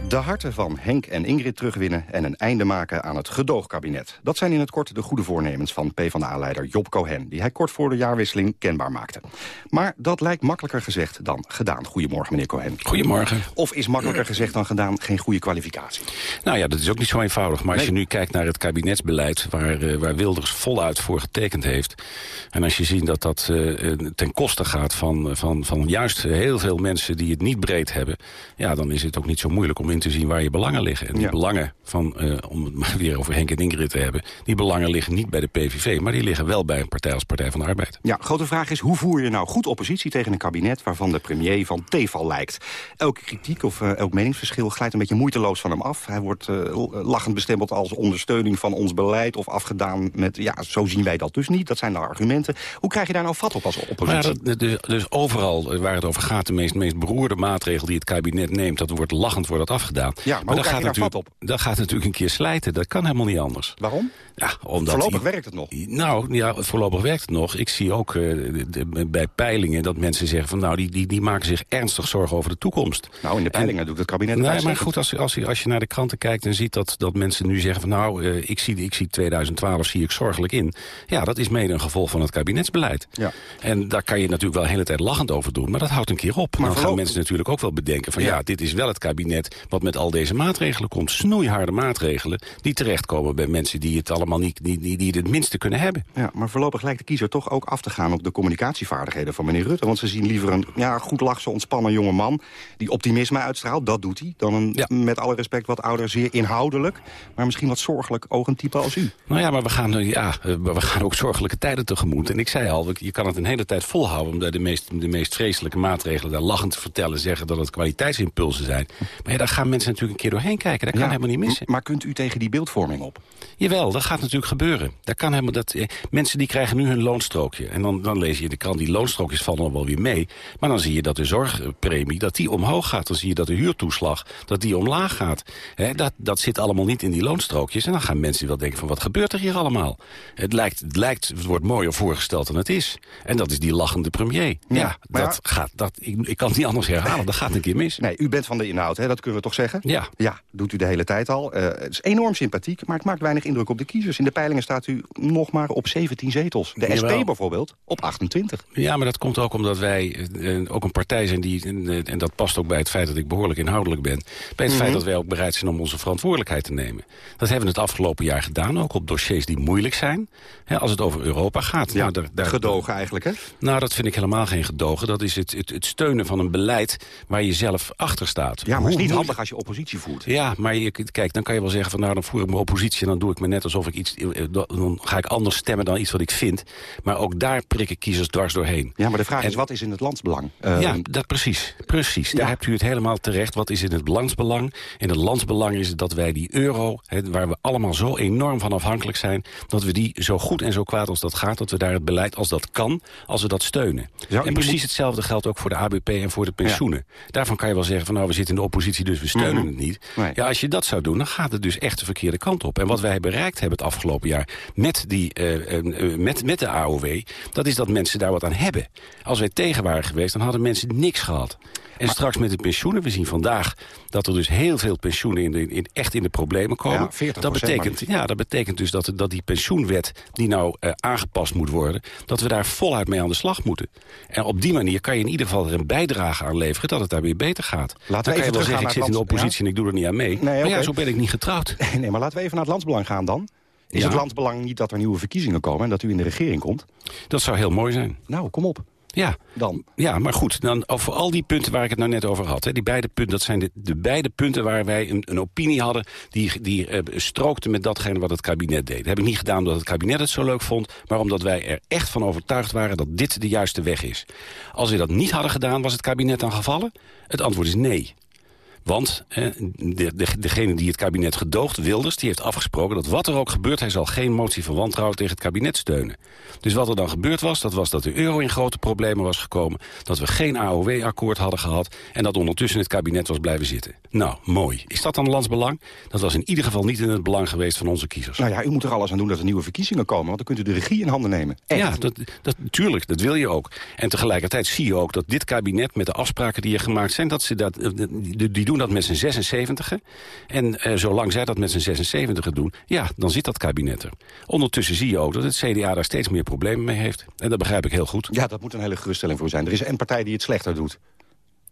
De harten van Henk en Ingrid terugwinnen en een einde maken aan het gedoogkabinet. Dat zijn in het kort de goede voornemens van PvdA-leider Job Cohen... die hij kort voor de jaarwisseling kenbaar maakte. Maar dat lijkt makkelijker gezegd dan gedaan. Goedemorgen, meneer Cohen. Goedemorgen. Of is makkelijker gezegd dan gedaan geen goede kwalificatie? Nou ja, dat is ook niet zo eenvoudig. Maar als je nu kijkt naar het kabinetsbeleid... Waar, uh, waar Wilders voluit voor getekend heeft... en als je ziet dat dat uh, ten koste gaat van, van, van juist heel veel mensen... die het niet breed hebben... ja, dan is het ook niet zo moeilijk om in te zien waar je belangen liggen. En die ja. belangen, van, uh, om het maar weer over Henk en Ingrid te hebben... die belangen liggen niet bij de PVV, maar die liggen wel bij een partij als Partij van de Arbeid. Ja, grote vraag is, hoe voer je nou goed oppositie tegen een kabinet... waarvan de premier van teval lijkt? Elke kritiek of uh, elk meningsverschil glijdt een beetje moeiteloos van hem af. Hij wordt uh, lachend bestempeld als ondersteuning van ons beleid... of afgedaan met, ja, zo zien wij dat dus niet. Dat zijn de argumenten. Hoe krijg je daar nou vat op als oppositie? Maar dus, dus overal waar het over gaat, de meest, meest beroerde maatregel die het kabinet neemt... dat wordt lachend wordt dat afgedaan. Ja, maar, maar dat, gaat natuurlijk, dat gaat natuurlijk een keer slijten. Dat kan helemaal niet anders. Waarom? Ja, omdat Voorlopig werkt het nog. Nou, ja, voorlopig werkt het nog. Ik zie ook eh, de- bij peilingen dat mensen zeggen van... nou, die, die, die maken zich ernstig zorgen over de toekomst. Nou, in de peilingen doet het kabinet het Nee, maar goed, als, als, je, als je naar de kranten kijkt en ziet dat, dat mensen nu zeggen van... nou, eh, ik, zie, ik zie 2012 zie ik zorgelijk in. Ja, dat is mede een gevolg van het kabinetsbeleid. Ja. En daar kan je natuurlijk wel de hele tijd lachend over doen. Maar dat houdt een keer op. Maar dan gaan mensen natuurlijk ook wel bedenken van... Ja. ja. dit is wel het kabinet wat met al deze maatregelen komt. Snoeiharde maatregelen die terechtkomen bij mensen... die het allemaal niet, die, die, die het minste kunnen hebben. Ja, maar voorlopig lijkt de kiezer toch ook af te gaan op de communicatievaardigheden van meneer Rutte. Want ze zien liever een ja, goed lachse, ontspannen jonge man die optimisme uitstraalt, dat doet hij. Dan een, met alle respect, wat ouder, zeer inhoudelijk, maar misschien wat zorgelijk ogentype als u. Nou ja, maar we gaan, ja, eh, we gaan ook zorgelijke tijden tegemoet. En ik zei al, je kan het een hele tijd volhouden... om daar de meest, de meest vreselijke maatregelen daar lachend te vertellen... zeggen dat het kwaliteitsimpulsen zijn. Maar ja, daar gaan mensen natuurlijk een keer doorheen kijken. Dat kan Ja, helemaal niet missen. Maar kunt u tegen die beeldvorming op? Jawel, dat gaat natuurlijk gebeuren. Dat kan helemaal dat, eh, mensen die krijgen nu hun loonstrookje. En dan, dan lees je in de krant, die loonstrookjes vallen nog wel weer mee. Maar dan zie je dat de zorgpremie dat die omhoog gaat. Dan zie je dat de huurtoeslag dat die omlaag gaat. Dat, dat zit allemaal niet in die loonstrookjes. En dan gaan mensen wel denken van wat gebeurt er hier allemaal? Het lijkt, het, lijkt, het wordt mooier voorgesteld dan het is. En dat is die lachende premier. Ja, dat gaat, dat, ik, ik kan het niet anders herhalen. Dat gaat een keer mis. Nee, u bent van de inhoud, hè? dat kunnen we toch zeggen? Ja. Ja, doet u de hele tijd al. Eh, het is enorm sympathiek, maar het maakt weinig indruk op de kiezers. In de peilingen staat u nog maar op 17 zetels. De SP bijvoorbeeld op 28. Ja, maar dat komt ook omdat wij eh, eh, ook een partij zijn die... eh, en dat past ook bij het feit dat ik behoorlijk inhoudelijk ben... bij het Mhm. feit dat wij ook bereid zijn om onze verantwoordelijkheid te nemen. Dat hebben we het afgelopen jaar gedaan, ook op dossiers die moeilijk zijn. Hè, als het over Europa gaat. Ja, nou, daar, daar- gedogen eigenlijk, hè? Nou, dat vind ik helemaal geen gedogen. Dat is het, het, het steunen van een beleid waar je zelf achter staat. Ja, maar het is niet handig als je oppositie voert. ja, maar je, kijk, dan kan je wel zeggen van nou dan voer ik mijn oppositie en dan doe ik me net alsof ik iets, eh, dan ga ik anders stemmen dan iets wat ik vind. Maar ook daar prikken kiezers dwars doorheen. Ja, maar de vraag En- is, wat is in het landsbelang? Eh, ja, dat precies. Precies. Daar Ja. hebt u het helemaal terecht. Wat is in het landsbelang? In het landsbelang is het dat wij die euro, waar we allemaal zo enorm van afhankelijk zijn, dat we die zo goed en zo kwaad als dat gaat, dat we daar het beleid als dat kan, als we dat steunen. Zou en precies moet- hetzelfde geldt ook voor de ABP en voor de pensioenen. Daarvan kan je wel zeggen van nou, we zitten in de oppositie, dus we steunen Mhm. het niet. Nee. Ja, als je dat zou doen, dan gaat het dus echt de verkeerde kant op. En wat wij bereikt hebben het afgelopen jaar met, die, eh, eh, eh, met, met de AOW... dat is dat mensen daar wat aan hebben. Als wij tegen waren geweest, dan hadden mensen niks gehad. En straks met de pensioenen, we zien vandaag dat er dus heel veel pensioenen in de, in, echt in de problemen komen. Ja, 40% dat, betekent, ja, dat betekent dus dat, dat die pensioenwet die nou aangepast moet worden... dat we daar voluit mee aan de slag moeten. En op die manier kan je in ieder geval er een bijdrage aan leveren... dat het daar weer beter gaat. dan even kan je wel zeggen, ik zit in de oppositie en ik doe er niet aan mee. maar ja, zo ben ik niet getrouwd. Nee, maar laten we even naar het landsbelang gaan dan. Is Ja. het landsbelang niet dat er nieuwe verkiezingen komen... en dat u in de regering komt? Dat zou heel mooi zijn. Nou, kom op. Ja. Dan. Ja, maar goed, dan, over al die punten waar ik het nou net over had... Hè, die beide punten, dat zijn de, de beide punten waar wij een, een opinie hadden... die, die eh, strookte met datgene wat het kabinet deed. Dat heb ik niet gedaan omdat het kabinet het zo leuk vond... maar omdat wij er echt van overtuigd waren dat dit de juiste weg is. Als we dat niet hadden gedaan, was het kabinet dan gevallen? Het antwoord is nee. Want eh, de, de, degene die het kabinet gedoogt, Wilders... die heeft afgesproken dat wat er ook gebeurt... hij zal geen motie van wantrouwen tegen het kabinet steunen. Dus wat er dan gebeurd was, dat was dat de euro in grote problemen was gekomen... dat we geen AOW-akkoord hadden gehad... en dat ondertussen het kabinet was blijven zitten. Nou, mooi. Is dat dan landsbelang? Dat was in ieder geval niet in het belang geweest van onze kiezers. Nou ja, u moet er alles aan doen dat er nieuwe verkiezingen komen... want dan kunt u de regie in handen nemen. Echt. Ja, dat, dat, natuurlijk, dat wil je ook. En tegelijkertijd zie je ook dat dit kabinet met de afspraken die er gemaakt zijn... Dat ze dat, eh, die doen dat met zijn 76e. En eh, zolang zij dat met zijn 76e doen, ja, dan zit dat kabinet er. Ondertussen zie je ook dat het CDA daar steeds meer problemen mee heeft. En dat begrijp ik heel goed. Ja, dat moet een hele geruststelling voor zijn. Er is een partij die het slechter doet.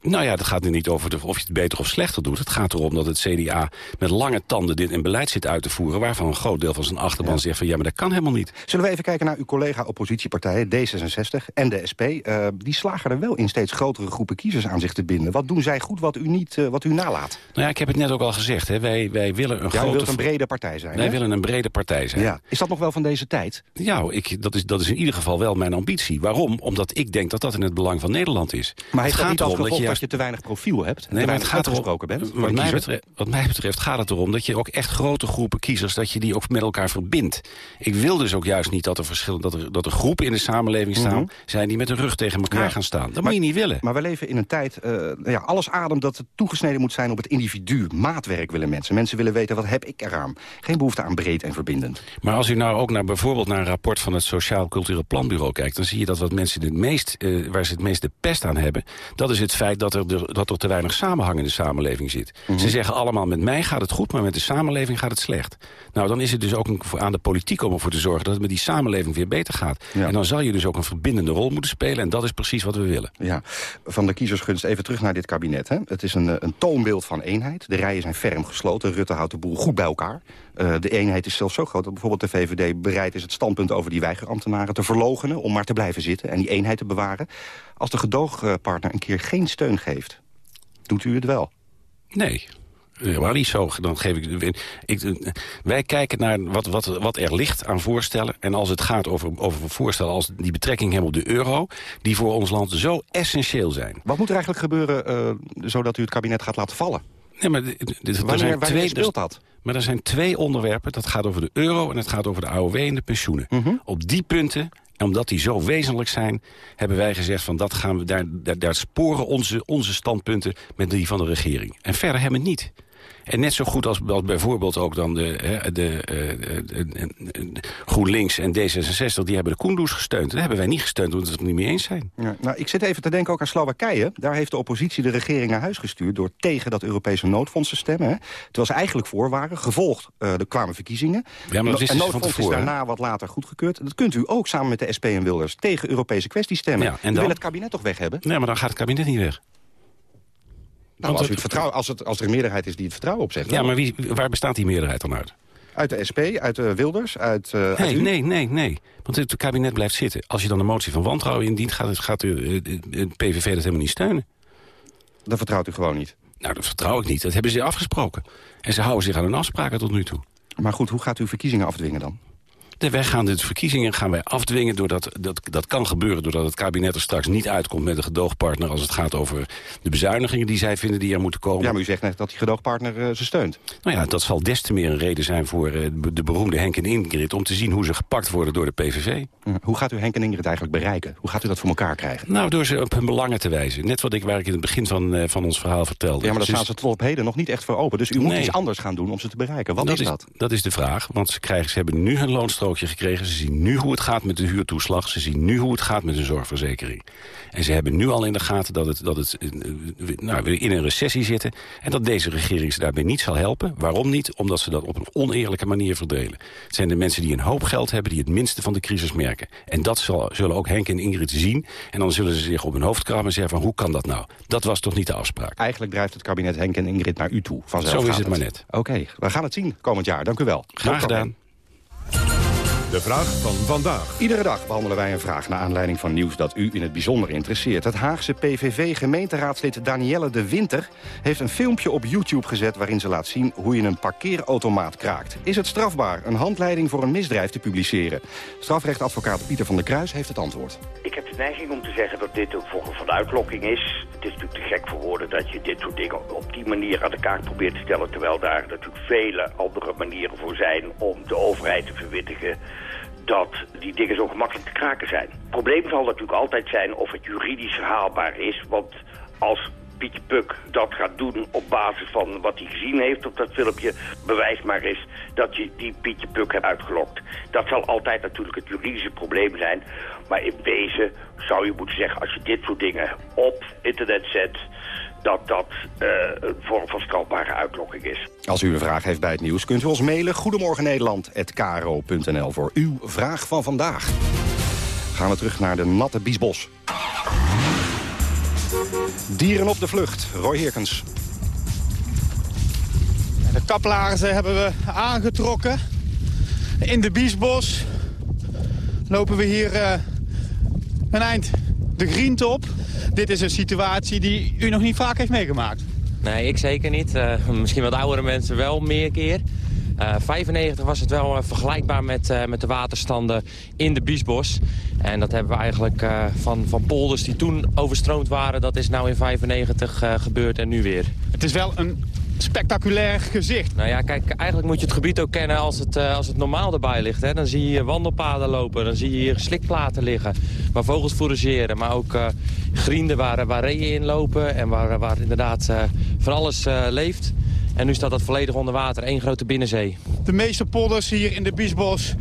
Nou ja, het gaat er niet over de, of je het beter of slechter doet. Het gaat erom dat het CDA met lange tanden dit in beleid zit uit te voeren... waarvan een groot deel van zijn achterban zegt van ja, maar dat kan helemaal niet. Zullen we even kijken naar uw collega-oppositiepartijen, D66 en de SP. Eh, die slagen er wel in steeds grotere groepen kiezers aan zich te binden. Wat doen zij goed wat u, niet, eh, wat u nalaat? Nou ja, ik heb het net ook al gezegd. Hè. Wij, wij willen een grote... wilt een brede partij zijn, Wij hè? willen een brede partij zijn. Ja. Is dat nog wel van deze tijd? Ja, ik, dat, is, dat is in ieder geval wel mijn ambitie. Waarom? Omdat ik denk dat dat in het belang van Nederland is. Maar het dat gaat niet als erom dat je te weinig profiel hebt? Nee, te het gaat erom, bent? wat mij, betreft, wat mij betreft gaat het erom dat je ook echt grote groepen kiezers... dat je die ook met elkaar verbindt. Ik wil dus ook juist niet dat er, verschillen, dat er, dat er groepen in de samenleving staan... Mhm. zijn die met de rug tegen elkaar Ja. gaan staan. Dat Maar- moet je niet willen. Maar we leven in een tijd, eh, ja, alles ademt dat het toegesneden moet zijn op het individu. Maatwerk willen mensen. Mensen willen weten, wat heb ik eraan? Geen behoefte aan breed en verbindend. Maar als u nou ook naar bijvoorbeeld naar een rapport van het Sociaal Cultureel Planbureau kijkt... dan zie je dat wat mensen het meest, eh, waar ze het meest de pest aan hebben... dat is het feit dat er, de- dat er te weinig samenhang in de samenleving zit. Mhm. Ze zeggen allemaal, met mij gaat het goed, maar met de samenleving gaat het slecht. Nou, dan is het dus ook een- aan de politiek om ervoor te zorgen... dat het met die samenleving weer beter gaat. En dan zal je dus ook een verbindende rol moeten spelen... en dat is precies wat we willen. Ja, van de kiezersgunst even terug naar dit kabinet. Hè. Het is een, eh, een toonbeeld van eenheid. De rijen zijn ferm gesloten. Rutte houdt de boel goed bij elkaar. Eh, de eenheid is zelfs zo groot dat bijvoorbeeld de VVD bereid is... het standpunt over die weigerambtenaren te verlogenen... om maar te blijven zitten en die eenheid te bewaren. Als de gedoogpartner een keer geen steun geeft, doet u het wel? Nee. Helemaal niet zo. Dan geef ik, ik, wij kijken naar wat, wat, wat er ligt aan voorstellen. En als het gaat over, over voorstellen als die betrekking hebben op de euro... die voor ons land zo essentieel zijn. Wat moet er eigenlijk gebeuren eh, zodat u het kabinet gaat laten vallen? Nee, maar er Wanneer- zijn wanneer twee, speelt dat? Maar er zijn twee onderwerpen. Dat gaat over de euro en het gaat over de AOW en de pensioenen. Mhm. Op die punten, omdat die zo wezenlijk zijn... hebben wij gezegd van dat gaan we daar, daar, daar sporen onze, onze standpunten met die van de regering. En verder hebben we het niet. En net zo goed als, als bijvoorbeeld ook dan de, hè, de, eh, eh, eh, eh, GroenLinks en D66... die hebben de Koendoes gesteund. Dat hebben wij niet gesteund omdat we het niet mee eens zijn. Ja, nou, ik zit even te denken ook aan Slowakije. Daar heeft de oppositie de regering naar huis gestuurd... door tegen dat Europese noodfonds te stemmen. Hè. Terwijl ze eigenlijk voor waren. Gevolgd, eh er kwamen verkiezingen. Ja, maar dat en ze van noodfonds tevoren, is daarna wat later goedgekeurd. Dat kunt u ook samen met de SP en Wilders tegen Europese kwesties stemmen. Ja, en u dan? wil het kabinet toch weg hebben? Nee, maar dan gaat het kabinet niet weg. Nou, als, u het- vertrouwen, als, het, als er een meerderheid is die het vertrouwen opzegt. Ja, maar wie, waar bestaat die meerderheid dan uit? Uit de SP, uit de Wilders, uit, eh, Nee, nee, nee, nee. Want het kabinet blijft zitten. Als je dan een motie van wantrouwen indient... gaat, het, gaat de, eh, de PVV dat helemaal niet steunen. Dat vertrouwt u gewoon niet. Nou, dat vertrouw ik niet. Dat hebben ze afgesproken. En ze houden zich aan hun afspraken tot nu toe. Maar goed, hoe gaat u verkiezingen afdwingen dan? De, wij gaan de verkiezingen gaan wij afdwingen. Doordat, dat, dat kan gebeuren doordat het kabinet er straks niet uitkomt met een gedoogpartner... als het gaat over de bezuinigingen die zij vinden die er moeten komen. Ja, maar u zegt net dat die gedoogpartner eh, ze steunt. Nou ja, dat zal des te meer een reden zijn voor eh, de beroemde Henk en Ingrid... om te zien hoe ze gepakt worden door de PVV. Hoe gaat u Henk en Ingrid eigenlijk bereiken? Hoe gaat u dat voor elkaar krijgen? Nou, door ze op hun belangen te wijzen. Net wat ik, waar ik in het begin van, eh, van ons verhaal vertelde. Ja, maar daar staan ze tot op heden nog niet echt voor open. Dus u moet Nee. iets anders gaan doen om ze te bereiken. Wat dat is dat? Dat is de vraag, want ze, krijgen, ze hebben nu hun gekregen. Ze zien nu hoe het gaat met de huurtoeslag. Ze zien nu hoe het gaat met hun zorgverzekering. En ze hebben nu al in de gaten dat, het, dat het, eh, nou, we in een recessie zitten... en dat deze regering ze daarbij niet zal helpen. Waarom niet? Omdat ze dat op een oneerlijke manier verdelen. Het zijn de mensen die een hoop geld hebben... die het minste van de crisis merken. En dat zal, zullen ook Henk en Ingrid zien. En dan zullen ze zich op hun hoofd krabben en zeggen van... hoe kan dat nou? Dat was toch niet de afspraak? Eigenlijk drijft het kabinet Henk en Ingrid naar u toe. Vanzelf Zo is het maar net. Oké, we gaan het zien komend jaar. Dank u wel. Graag gedaan. De vraag van vandaag. Iedere dag behandelen wij een vraag naar aanleiding van nieuws dat u in het bijzonder interesseert. Het Haagse PVV-gemeenteraadslid Danielle de Winter heeft een filmpje op YouTube gezet waarin ze laat zien hoe je een parkeerautomaat kraakt. Is het strafbaar een handleiding voor een misdrijf te publiceren? Strafrechtadvocaat Pieter van der Kruis heeft het antwoord. Ik heb de neiging om te zeggen dat dit een vorm van uitlokking is. Het is natuurlijk te gek voor woorden dat je dit soort dingen op die manier aan de kaart probeert te stellen... terwijl daar natuurlijk vele andere manieren voor zijn om de overheid te verwittigen dat die dingen zo gemakkelijk te kraken zijn. Het probleem zal natuurlijk altijd zijn of het juridisch haalbaar is, want als Pietje Puk dat gaat doen op basis van wat hij gezien heeft op dat filmpje, bewijs maar eens dat je die Pietje Puk hebt uitgelokt. Dat zal altijd natuurlijk het juridische probleem zijn, maar in wezen zou je moeten zeggen, als je dit soort dingen op internet zet, dat dat eh, een vorm van strafbare uitlokking is. Als u een vraag heeft bij het nieuws kunt u ons mailen. Goedemorgen Nederland@kro.nl voor uw vraag van vandaag. Gaan we terug naar de natte Biesbos. Dieren op de vlucht. Roy Heerkens. De kaplaarzen hebben we aangetrokken. In de Biesbos lopen we hier eh, een eind de griente op. Dit is een situatie die u nog niet vaak heeft meegemaakt. Nee, ik zeker niet. Eh, misschien wat oudere mensen wel meer keer. 95 was het wel vergelijkbaar met, met de waterstanden in de Biesbos. En dat hebben we eigenlijk van, van polders die toen overstroomd waren... dat is nou in 95 gebeurd en nu weer. Het is wel een spectaculair gezicht. Nou ja, kijk, eigenlijk moet je het gebied ook kennen als het, uh, als het normaal erbij ligt. Hè. Dan zie je hier wandelpaden lopen, dan zie je hier slikplaten liggen... waar vogels fourageren, maar ook uh, grienden waar, waar reeën in lopen... en waar, waar inderdaad uh, van alles leeft. En nu staat dat volledig onder water, één grote binnenzee. De meeste polders hier in de Biesbos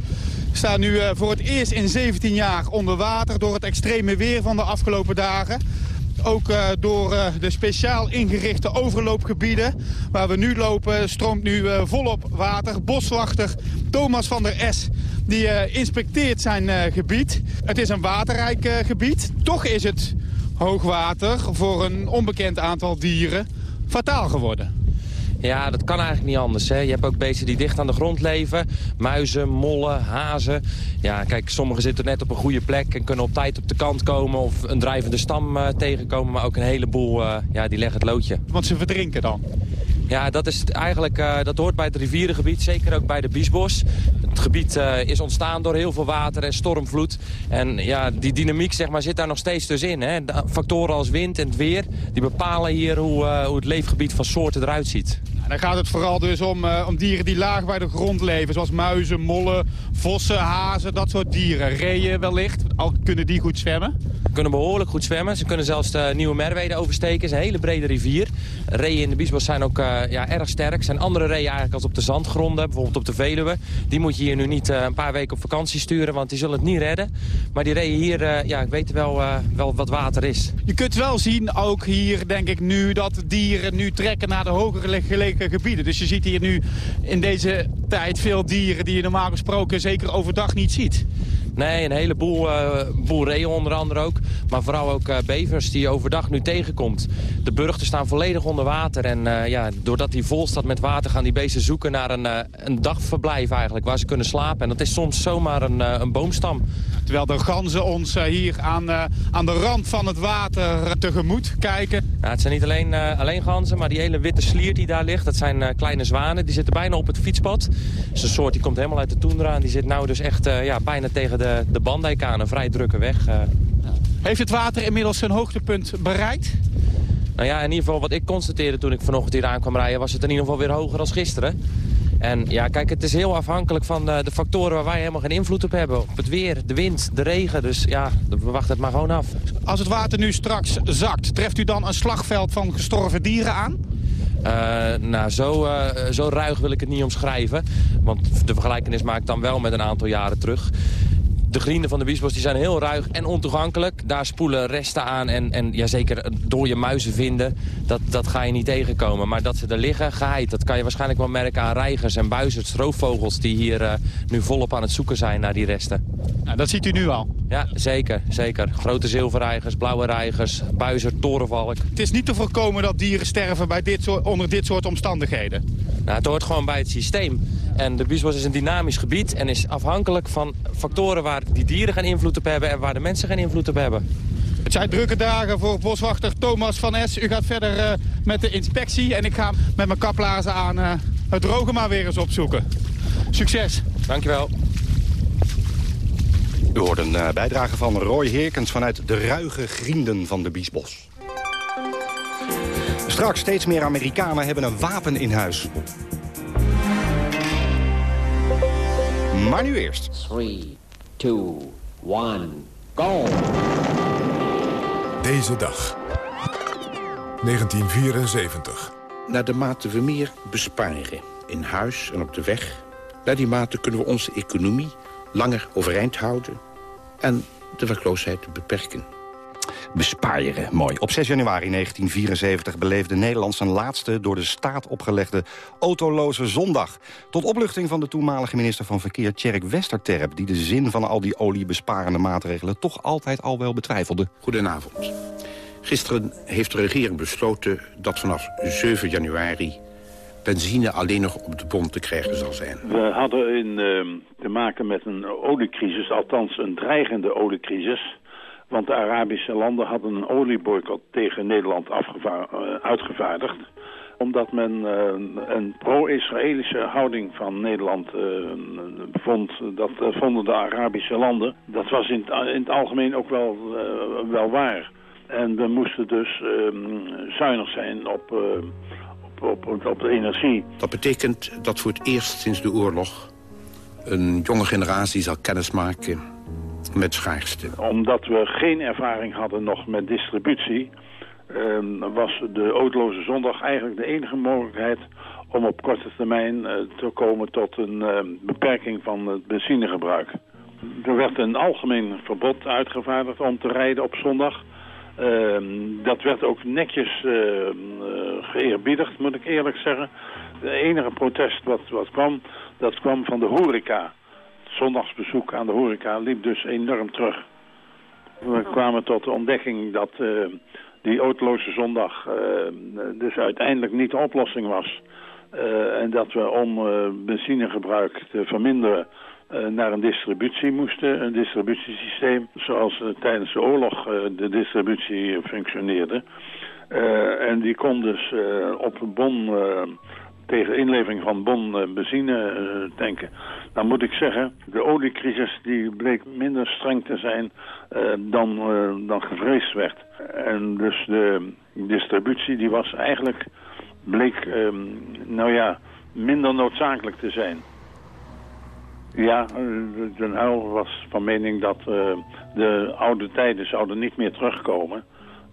staan nu voor het eerst in 17 jaar onder water... door het extreme weer van de afgelopen dagen. Ook uh, door uh, de speciaal ingerichte overloopgebieden waar we nu lopen stroomt nu uh, volop water. Boswachter Thomas van der S die inspecteert zijn gebied. Het is een waterrijk gebied. Toch is het hoogwater voor een onbekend aantal dieren fataal geworden. Ja, dat kan eigenlijk niet anders. Hè. Je hebt ook beesten die dicht aan de grond leven. Muizen, mollen, hazen. Ja, kijk, sommigen zitten net op een goede plek en kunnen op tijd op de kant komen... of een drijvende stam uh, tegenkomen, maar ook een heleboel, uh, ja, die leggen het loodje. Want ze verdrinken dan? Ja, dat, is eigenlijk, uh, dat hoort bij het rivierengebied, zeker ook bij de Biesbos. Het gebied uh, is ontstaan door heel veel water en stormvloed. En ja, die dynamiek zeg maar, zit daar nog steeds dus in. Hè. factoren als wind en het weer die bepalen hier hoe, uh, hoe het leefgebied van soorten eruit ziet. Dan gaat het vooral dus om, om dieren die laag bij de grond leven. Zoals muizen, mollen, vossen, hazen, dat soort dieren. Reeën wellicht. Al kunnen die goed zwemmen? Ze kunnen behoorlijk goed zwemmen. Ze kunnen zelfs de Nieuwe Merwede oversteken. Het is een hele brede rivier. Reeën in de Biesbos zijn ook ja, erg sterk. zijn andere reeën eigenlijk als op de zandgronden, bijvoorbeeld op de Veluwe. Die moet je hier nu niet uh, een paar weken op vakantie sturen, want die zullen het niet redden. Maar die reeën hier, uh, ja, weten wel, uh, wel wat water is. Je kunt wel zien, ook hier denk ik nu, dat dieren nu trekken naar de hoger gelegen gebieden. Dus je ziet hier nu in deze tijd veel dieren die je normaal gesproken zeker overdag niet ziet. Nee, een heleboel uh, boel reeën onder andere ook. Maar vooral ook uh, bevers die je overdag nu tegenkomt. De burchten staan volledig onder water. En uh, ja, doordat die vol staat met water gaan die beesten zoeken naar een, een dagverblijf eigenlijk. Waar ze kunnen slapen. En dat is soms zomaar een, een boomstam. Terwijl de ganzen ons hier aan, aan de rand van het water tegemoet kijken. Nou, het zijn niet alleen, alleen ganzen, maar die hele witte slier die daar ligt. Dat zijn kleine zwanen. Die zitten bijna op het fietspad. Dat is een soort die komt helemaal uit de toendra. En die zit nou dus echt ja, bijna tegen de de, Bandijk aan. Een vrij drukke weg. Eh. Heeft het water inmiddels zijn hoogtepunt bereikt? Nou ja, in ieder geval wat ik constateerde toen ik vanochtend hier aan kwam rijden... was het in ieder geval weer hoger dan gisteren. En ja, kijk, het is heel afhankelijk van de, de, factoren waar wij helemaal geen invloed op hebben. Op het weer, de wind, de regen. Dus ja, we wachten het maar gewoon af. Als het water nu straks zakt, treft u dan een slagveld van gestorven dieren aan? Uh, nou, zo, uh, zo ruig wil ik het niet omschrijven. Want de vergelijkenis maakt dan wel met een aantal jaren terug de grienden van de Biesbos die zijn heel ruig en ontoegankelijk. Daar spoelen resten aan en, en ja, zeker door je muizen vinden, dat, dat ga je niet tegenkomen. Maar dat ze er liggen, geheid, dat kan je waarschijnlijk wel merken aan reigers en buizerds, roofvogels... die hier uh, nu volop aan het zoeken zijn naar die resten. Nou, dat ziet u nu al? Ja, zeker, zeker. Grote zilverreigers, blauwe reigers, buizer, torenvalk. Het is niet te voorkomen dat dieren sterven bij dit soort, onder dit soort omstandigheden? Nou, het hoort gewoon bij het systeem. En de Biesbos is een dynamisch gebied en is afhankelijk van factoren waar die dieren geen invloed op hebben en waar de mensen geen invloed op hebben. Het zijn drukke dagen voor boswachter Thomas van Es. U gaat verder uh, met de inspectie en ik ga met mijn kaplaarzen aan uh, het droge maar weer eens opzoeken. Succes. Dankjewel. U hoort een uh, bijdrage van Roy Heerkens vanuit de ruige grienden van de Biesbos. Straks steeds meer Amerikanen hebben een wapen in huis. Maar nu eerst. 3, 2, 1, go! Deze dag. 1974. Naar de mate we meer besparen, in huis en op de weg... naar die mate kunnen we onze economie langer overeind houden... en de werkloosheid beperken besparen. Mooi. Op 6 januari 1974 beleefde Nederland zijn laatste door de staat opgelegde autoloze zondag. Tot opluchting van de toenmalige minister van Verkeer Tjerk Westerterp... die de zin van al die oliebesparende maatregelen toch altijd al wel betwijfelde. Goedenavond. Gisteren heeft de regering besloten dat vanaf 7 januari benzine alleen nog op de bom te krijgen zal zijn. We hadden in, uh, te maken met een oliecrisis, althans een dreigende oliecrisis. Want de Arabische landen hadden een olieboycott tegen Nederland uh, uitgevaardigd. Omdat men een pro-Israëlische houding van Nederland vond. Dat vonden de Arabische landen. Dat was in, in het algemeen ook wel, wel waar. En we moesten dus ehm, zuinig zijn op, op, op, op de energie. Dat betekent dat voor het eerst sinds de oorlog... een jonge generatie zal kennismaken met schaarste. Omdat we geen ervaring hadden nog met distributie... Ehm, was de ootloze zondag eigenlijk de enige mogelijkheid om op korte termijn eh, te komen tot een ehm, beperking van het benzinegebruik. Er werd een algemeen verbod uitgevaardigd om te rijden op zondag. Ehm, dat werd ook netjes uh, geëerbiedigd, moet ik eerlijk zeggen. De enige protest wat, wat kwam, dat kwam van de horeca. Het zondagsbezoek aan de horeca liep dus enorm terug. We kwamen tot de ontdekking dat uh, die ootloze zondag dus uiteindelijk niet de oplossing was. en dat we om benzinegebruik te verminderen naar een distributie moesten, een distributiesysteem, zoals uh, tijdens de oorlog uh, de distributie functioneerde. en die kon dus op een bon, tegen inlevering van bon benzine tanken. Dan moet ik zeggen, de oliecrisis die bleek minder streng te zijn dan, dan gevreesd werd. En dus de distributie die was eigenlijk, bleek, um, nou ja, minder noodzakelijk te zijn. Ja, Den Huil was van mening dat uh, de oude tijden zouden niet meer terugkomen.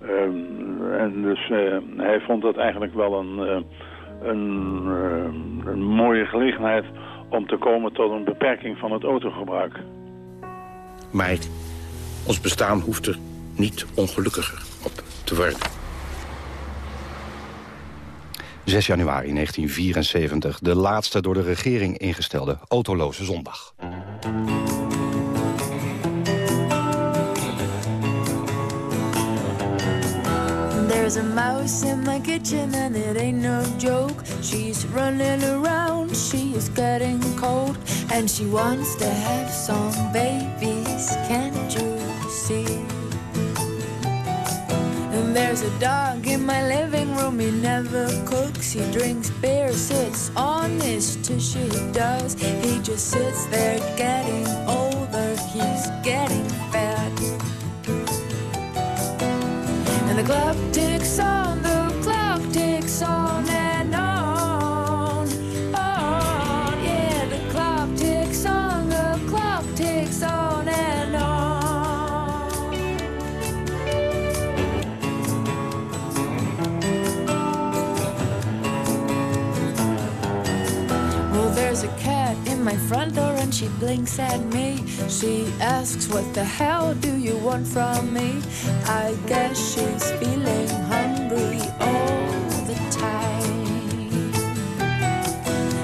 Uh, en dus uh, hij vond dat eigenlijk wel een, een, een, mooie gelegenheid om te komen tot een beperking van het autogebruik. Maar ons bestaan hoeft er niet ongelukkiger op te worden. 6 januari 1974, de laatste door de regering ingestelde autoloze zondag. There's a mouse in my kitchen and it ain't no joke. She's running around, she is getting cold. And she wants to have some babies, can't you see? There's a dog in my living room, he never cooks. He drinks beer, sits on his tushy does. He just sits there getting older, he's getting fat. And the clock ticks she at me. She asks, What the hell do you want from me? I guess she's feeling hungry all the time.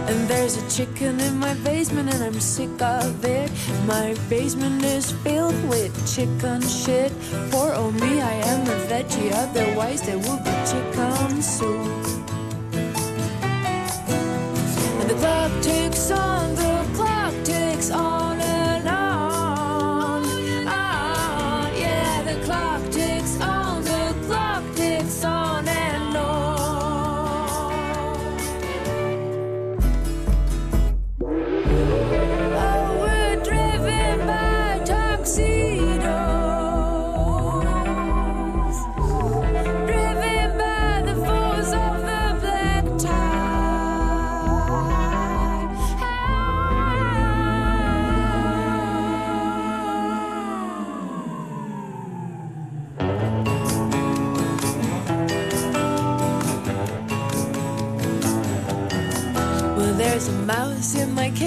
And there's a chicken in my basement and I'm sick of it. My basement is filled with chicken shit. Poor oh me, I am a veggie, otherwise there would be chicken soup.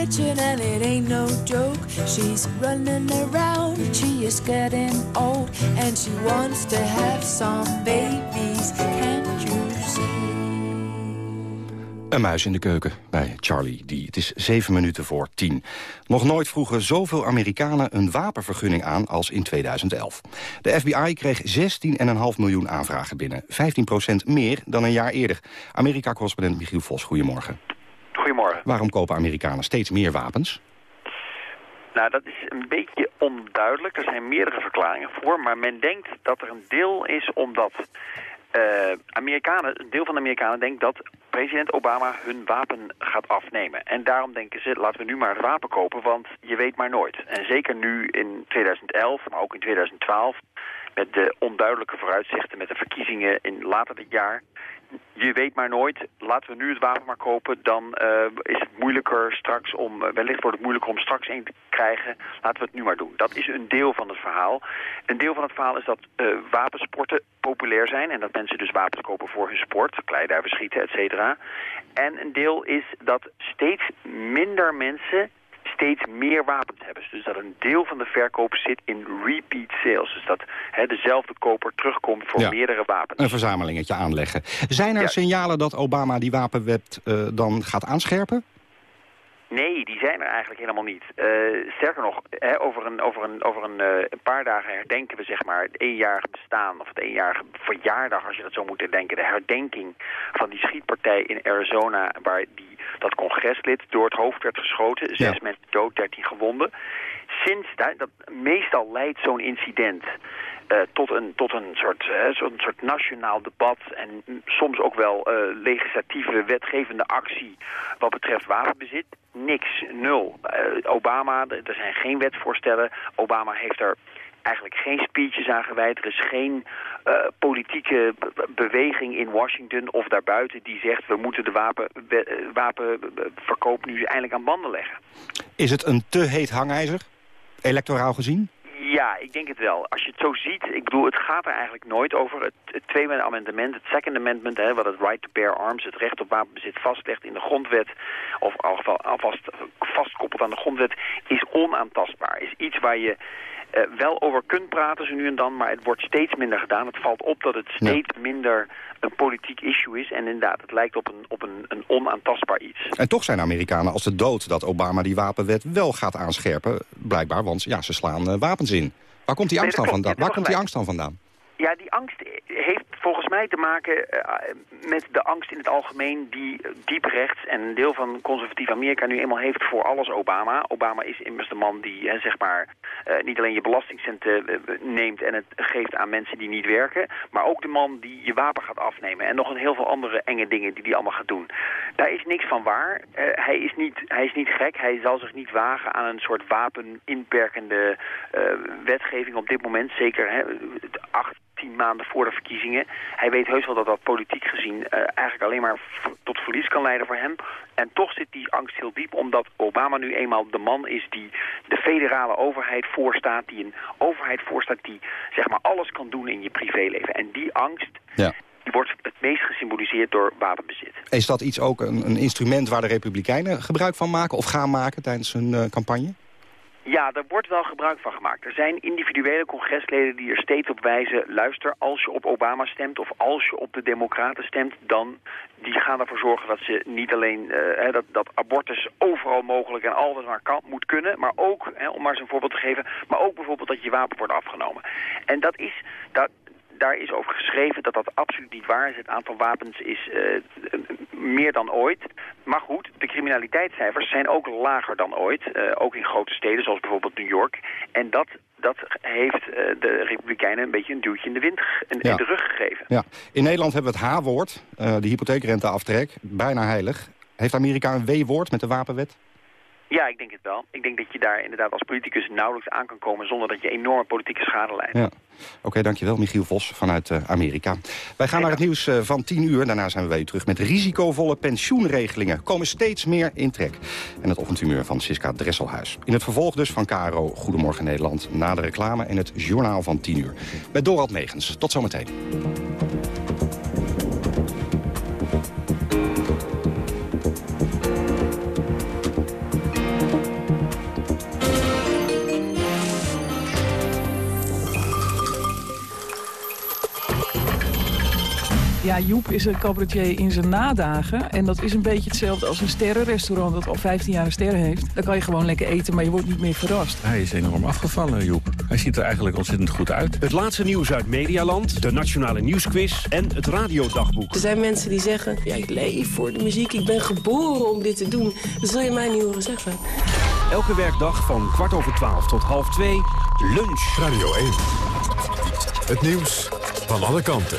Kitchen and it ain't no joke. She's running around, she is getting old, and she wants to have some babies. Can't you see? Een muis in de keuken bij Charlie D. Het is zeven minuten voor tien. Nog nooit vroegen zoveel Amerikanen een wapenvergunning aan als in 2011. De FBI kreeg 16,5 miljoen aanvragen binnen. 15% meer dan een jaar eerder. Amerika-correspondent Michiel Vos, goedemorgen. Goedemorgen. Waarom kopen Amerikanen steeds meer wapens? Nou, dat is een beetje onduidelijk. Er zijn meerdere verklaringen voor. Maar men denkt dat er een deel is omdat Uh, Amerikanen, een deel van de Amerikanen denkt dat president Obama hun wapen gaat afnemen. En daarom denken ze, laten we nu maar het wapen kopen, want je weet maar nooit. En zeker nu in 2011, maar ook in 2012, met de onduidelijke vooruitzichten met de verkiezingen in later dit jaar je weet maar nooit, laten we nu het wapen maar kopen, dan uh, is het moeilijker straks om, uh, wellicht wordt het moeilijker om straks een te krijgen, laten we het nu maar doen. Dat is een deel van het verhaal. Een deel van het verhaal is dat uh, wapensporten populair zijn en dat mensen dus wapens kopen voor hun sport, kleiduiven schieten, et cetera. En een deel is dat steeds minder mensen steeds meer wapens hebben. Dus dat een deel van de verkoop zit in repeat sales. Dus dat hè, dezelfde koper terugkomt voor meerdere wapens. Een verzamelingetje aanleggen. Zijn er signalen dat Obama die wapenwet uh, dan gaat aanscherpen? Nee, die zijn er eigenlijk helemaal niet. Uh, sterker nog, hè, over, een, over, een, over een, uh, een, paar dagen herdenken we zeg maar, het eenjarige bestaan... of het eenjarige verjaardag, als je dat zo moet herdenken... de herdenking van die schietpartij in Arizona... waar die, dat congreslid door het hoofd werd geschoten. Zes mensen dood, dertien gewonden. Sinds, dat, dat meestal leidt zo'n incident... Uh, tot, een, tot een, soort, uh, zo'n soort nationaal debat en soms ook wel uh, legislatieve wetgevende actie wat betreft wapenbezit. Niks, nul. Obama, er zijn geen wetsvoorstellen. Obama heeft er eigenlijk geen speeches aan gewijd. Er is geen politieke beweging in Washington of daarbuiten die zegt... we moeten de wapen, wapenverkoop nu eindelijk aan banden leggen. Is het een te heet hangijzer, electoraal gezien? Ja, ik denk het wel. Als je het zo ziet, ik bedoel, het gaat er eigenlijk nooit over. Het, tweede amendement, het second amendment, hè, wat het right to bear arms, het recht op wapenbezit vastlegt in de grondwet, of alvast vastkoppelt aan de grondwet, is onaantastbaar. Is iets waar je uh, wel over kunt praten zo nu en dan, maar het wordt steeds minder gedaan. Het valt op dat het steeds ja. minder een politiek issue is. En inderdaad, het lijkt op, een, op een, een onaantastbaar iets. En toch zijn Amerikanen als de dood dat Obama die wapenwet wel gaat aanscherpen. Blijkbaar, want ja, ze slaan uh, wapens in. Waar komt die angst nee, dan vandaan? Waar komt die angst dan vandaan? Ja, die angst heeft volgens mij te maken uh, met de angst in het algemeen die diep rechts en een deel van conservatief Amerika nu eenmaal heeft voor alles Obama. Obama is immers de man die hè, zeg maar uh, niet alleen je belastingcenten uh, neemt en het geeft aan mensen die niet werken, maar ook de man die je wapen gaat afnemen en nog een heel veel andere enge dingen die hij allemaal gaat doen. Daar is niks van waar. hij, is niet, hij is niet gek. Hij zal zich niet wagen aan een soort wapeninperkende wetgeving op dit moment. Zeker hè, acht tien maanden voor de verkiezingen. Hij weet heus wel dat dat politiek gezien uh, eigenlijk alleen maar tot verlies kan leiden voor hem. En toch zit die angst heel diep, omdat Obama nu eenmaal de man is die de federale overheid voorstaat, die een overheid voorstaat die zeg maar alles kan doen in je privéleven. En die angst, ja. die wordt het meest gesymboliseerd door wapenbezit. Is dat iets ook een, een instrument waar de Republikeinen gebruik van maken of gaan maken tijdens hun uh, campagne? Ja, daar wordt wel gebruik van gemaakt. Er zijn individuele congresleden die er steeds op wijzen... luister, als je op Obama stemt of als je op de Democraten stemt... dan die gaan ervoor zorgen dat ze niet alleen uh, dat, dat abortus overal mogelijk en altijd maar kan, moet kunnen... maar ook, om maar eens een voorbeeld te geven... maar ook bijvoorbeeld dat je wapen wordt afgenomen. En dat is... Dat, daar is over geschreven dat dat absoluut niet waar is. Het aantal wapens is uh, meer dan ooit. Maar goed, de criminaliteitscijfers zijn ook lager dan ooit. Uh, ook in grote steden zoals bijvoorbeeld New York. En dat, dat heeft uh, de Republikeinen een beetje een duwtje in de wind in, ja. in de rug gegeven. Ja. In Nederland hebben we het H-woord, de hypotheekrenteaftrek. Bijna heilig. Heeft Amerika een W-woord met de wapenwet? Ja, ik denk het wel. Ik denk dat je daar inderdaad als politicus nauwelijks aan kan komen... zonder dat je enorme politieke schade leidt. Ja. Oké, okay, dankjewel Michiel Vos vanuit uh, Amerika. Wij gaan naar het nieuws uh, van 10 uur. Daarna zijn we weer terug met risicovolle pensioenregelingen. Komen steeds meer in trek. En het ochtendhumeur van Siska Dresselhuis. In het vervolg dus van KRO Goedemorgen Nederland. Na de reclame en het journaal van 10 uur. Met Dorald Megens. Tot zometeen. Ja, Joep is een cabaretier in zijn nadagen. En dat is een beetje hetzelfde als een sterrenrestaurant dat al 15 jaar een ster heeft. Dan kan je gewoon lekker eten, maar je wordt niet meer verrast. Hij is enorm afgevallen, Joep. Hij ziet er eigenlijk ontzettend goed uit. Het laatste nieuws uit Medialand, de Nationale Nieuwsquiz en het Radiodagboek. Er zijn mensen die zeggen, ja, ik leef voor de muziek, ik ben geboren om dit te doen. Dat zul je mij niet horen zeggen. Elke werkdag van kwart over twaalf tot half twee, lunch. Radio 1. Het nieuws van alle kanten.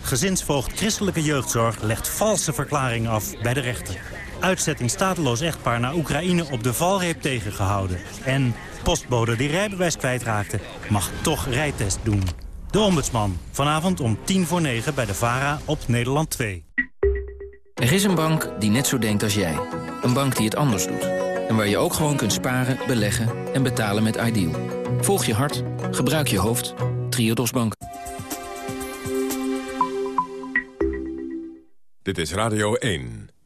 Gezinsvoogd Christelijke Jeugdzorg legt valse verklaring af bij de rechter. Uitzetting stateloos echtpaar naar Oekraïne op de valreep tegengehouden. En postbode die rijbewijs kwijtraakte mag toch rijtest doen. De ombudsman. Vanavond om tien voor negen bij de VARA op Nederland 2. Er is een bank die net zo denkt als jij. Een bank die het anders doet. En waar je ook gewoon kunt sparen, beleggen en betalen met Ideal. Volg je hart, gebruik je hoofd. Triodos Bank. Dit is Radio 1.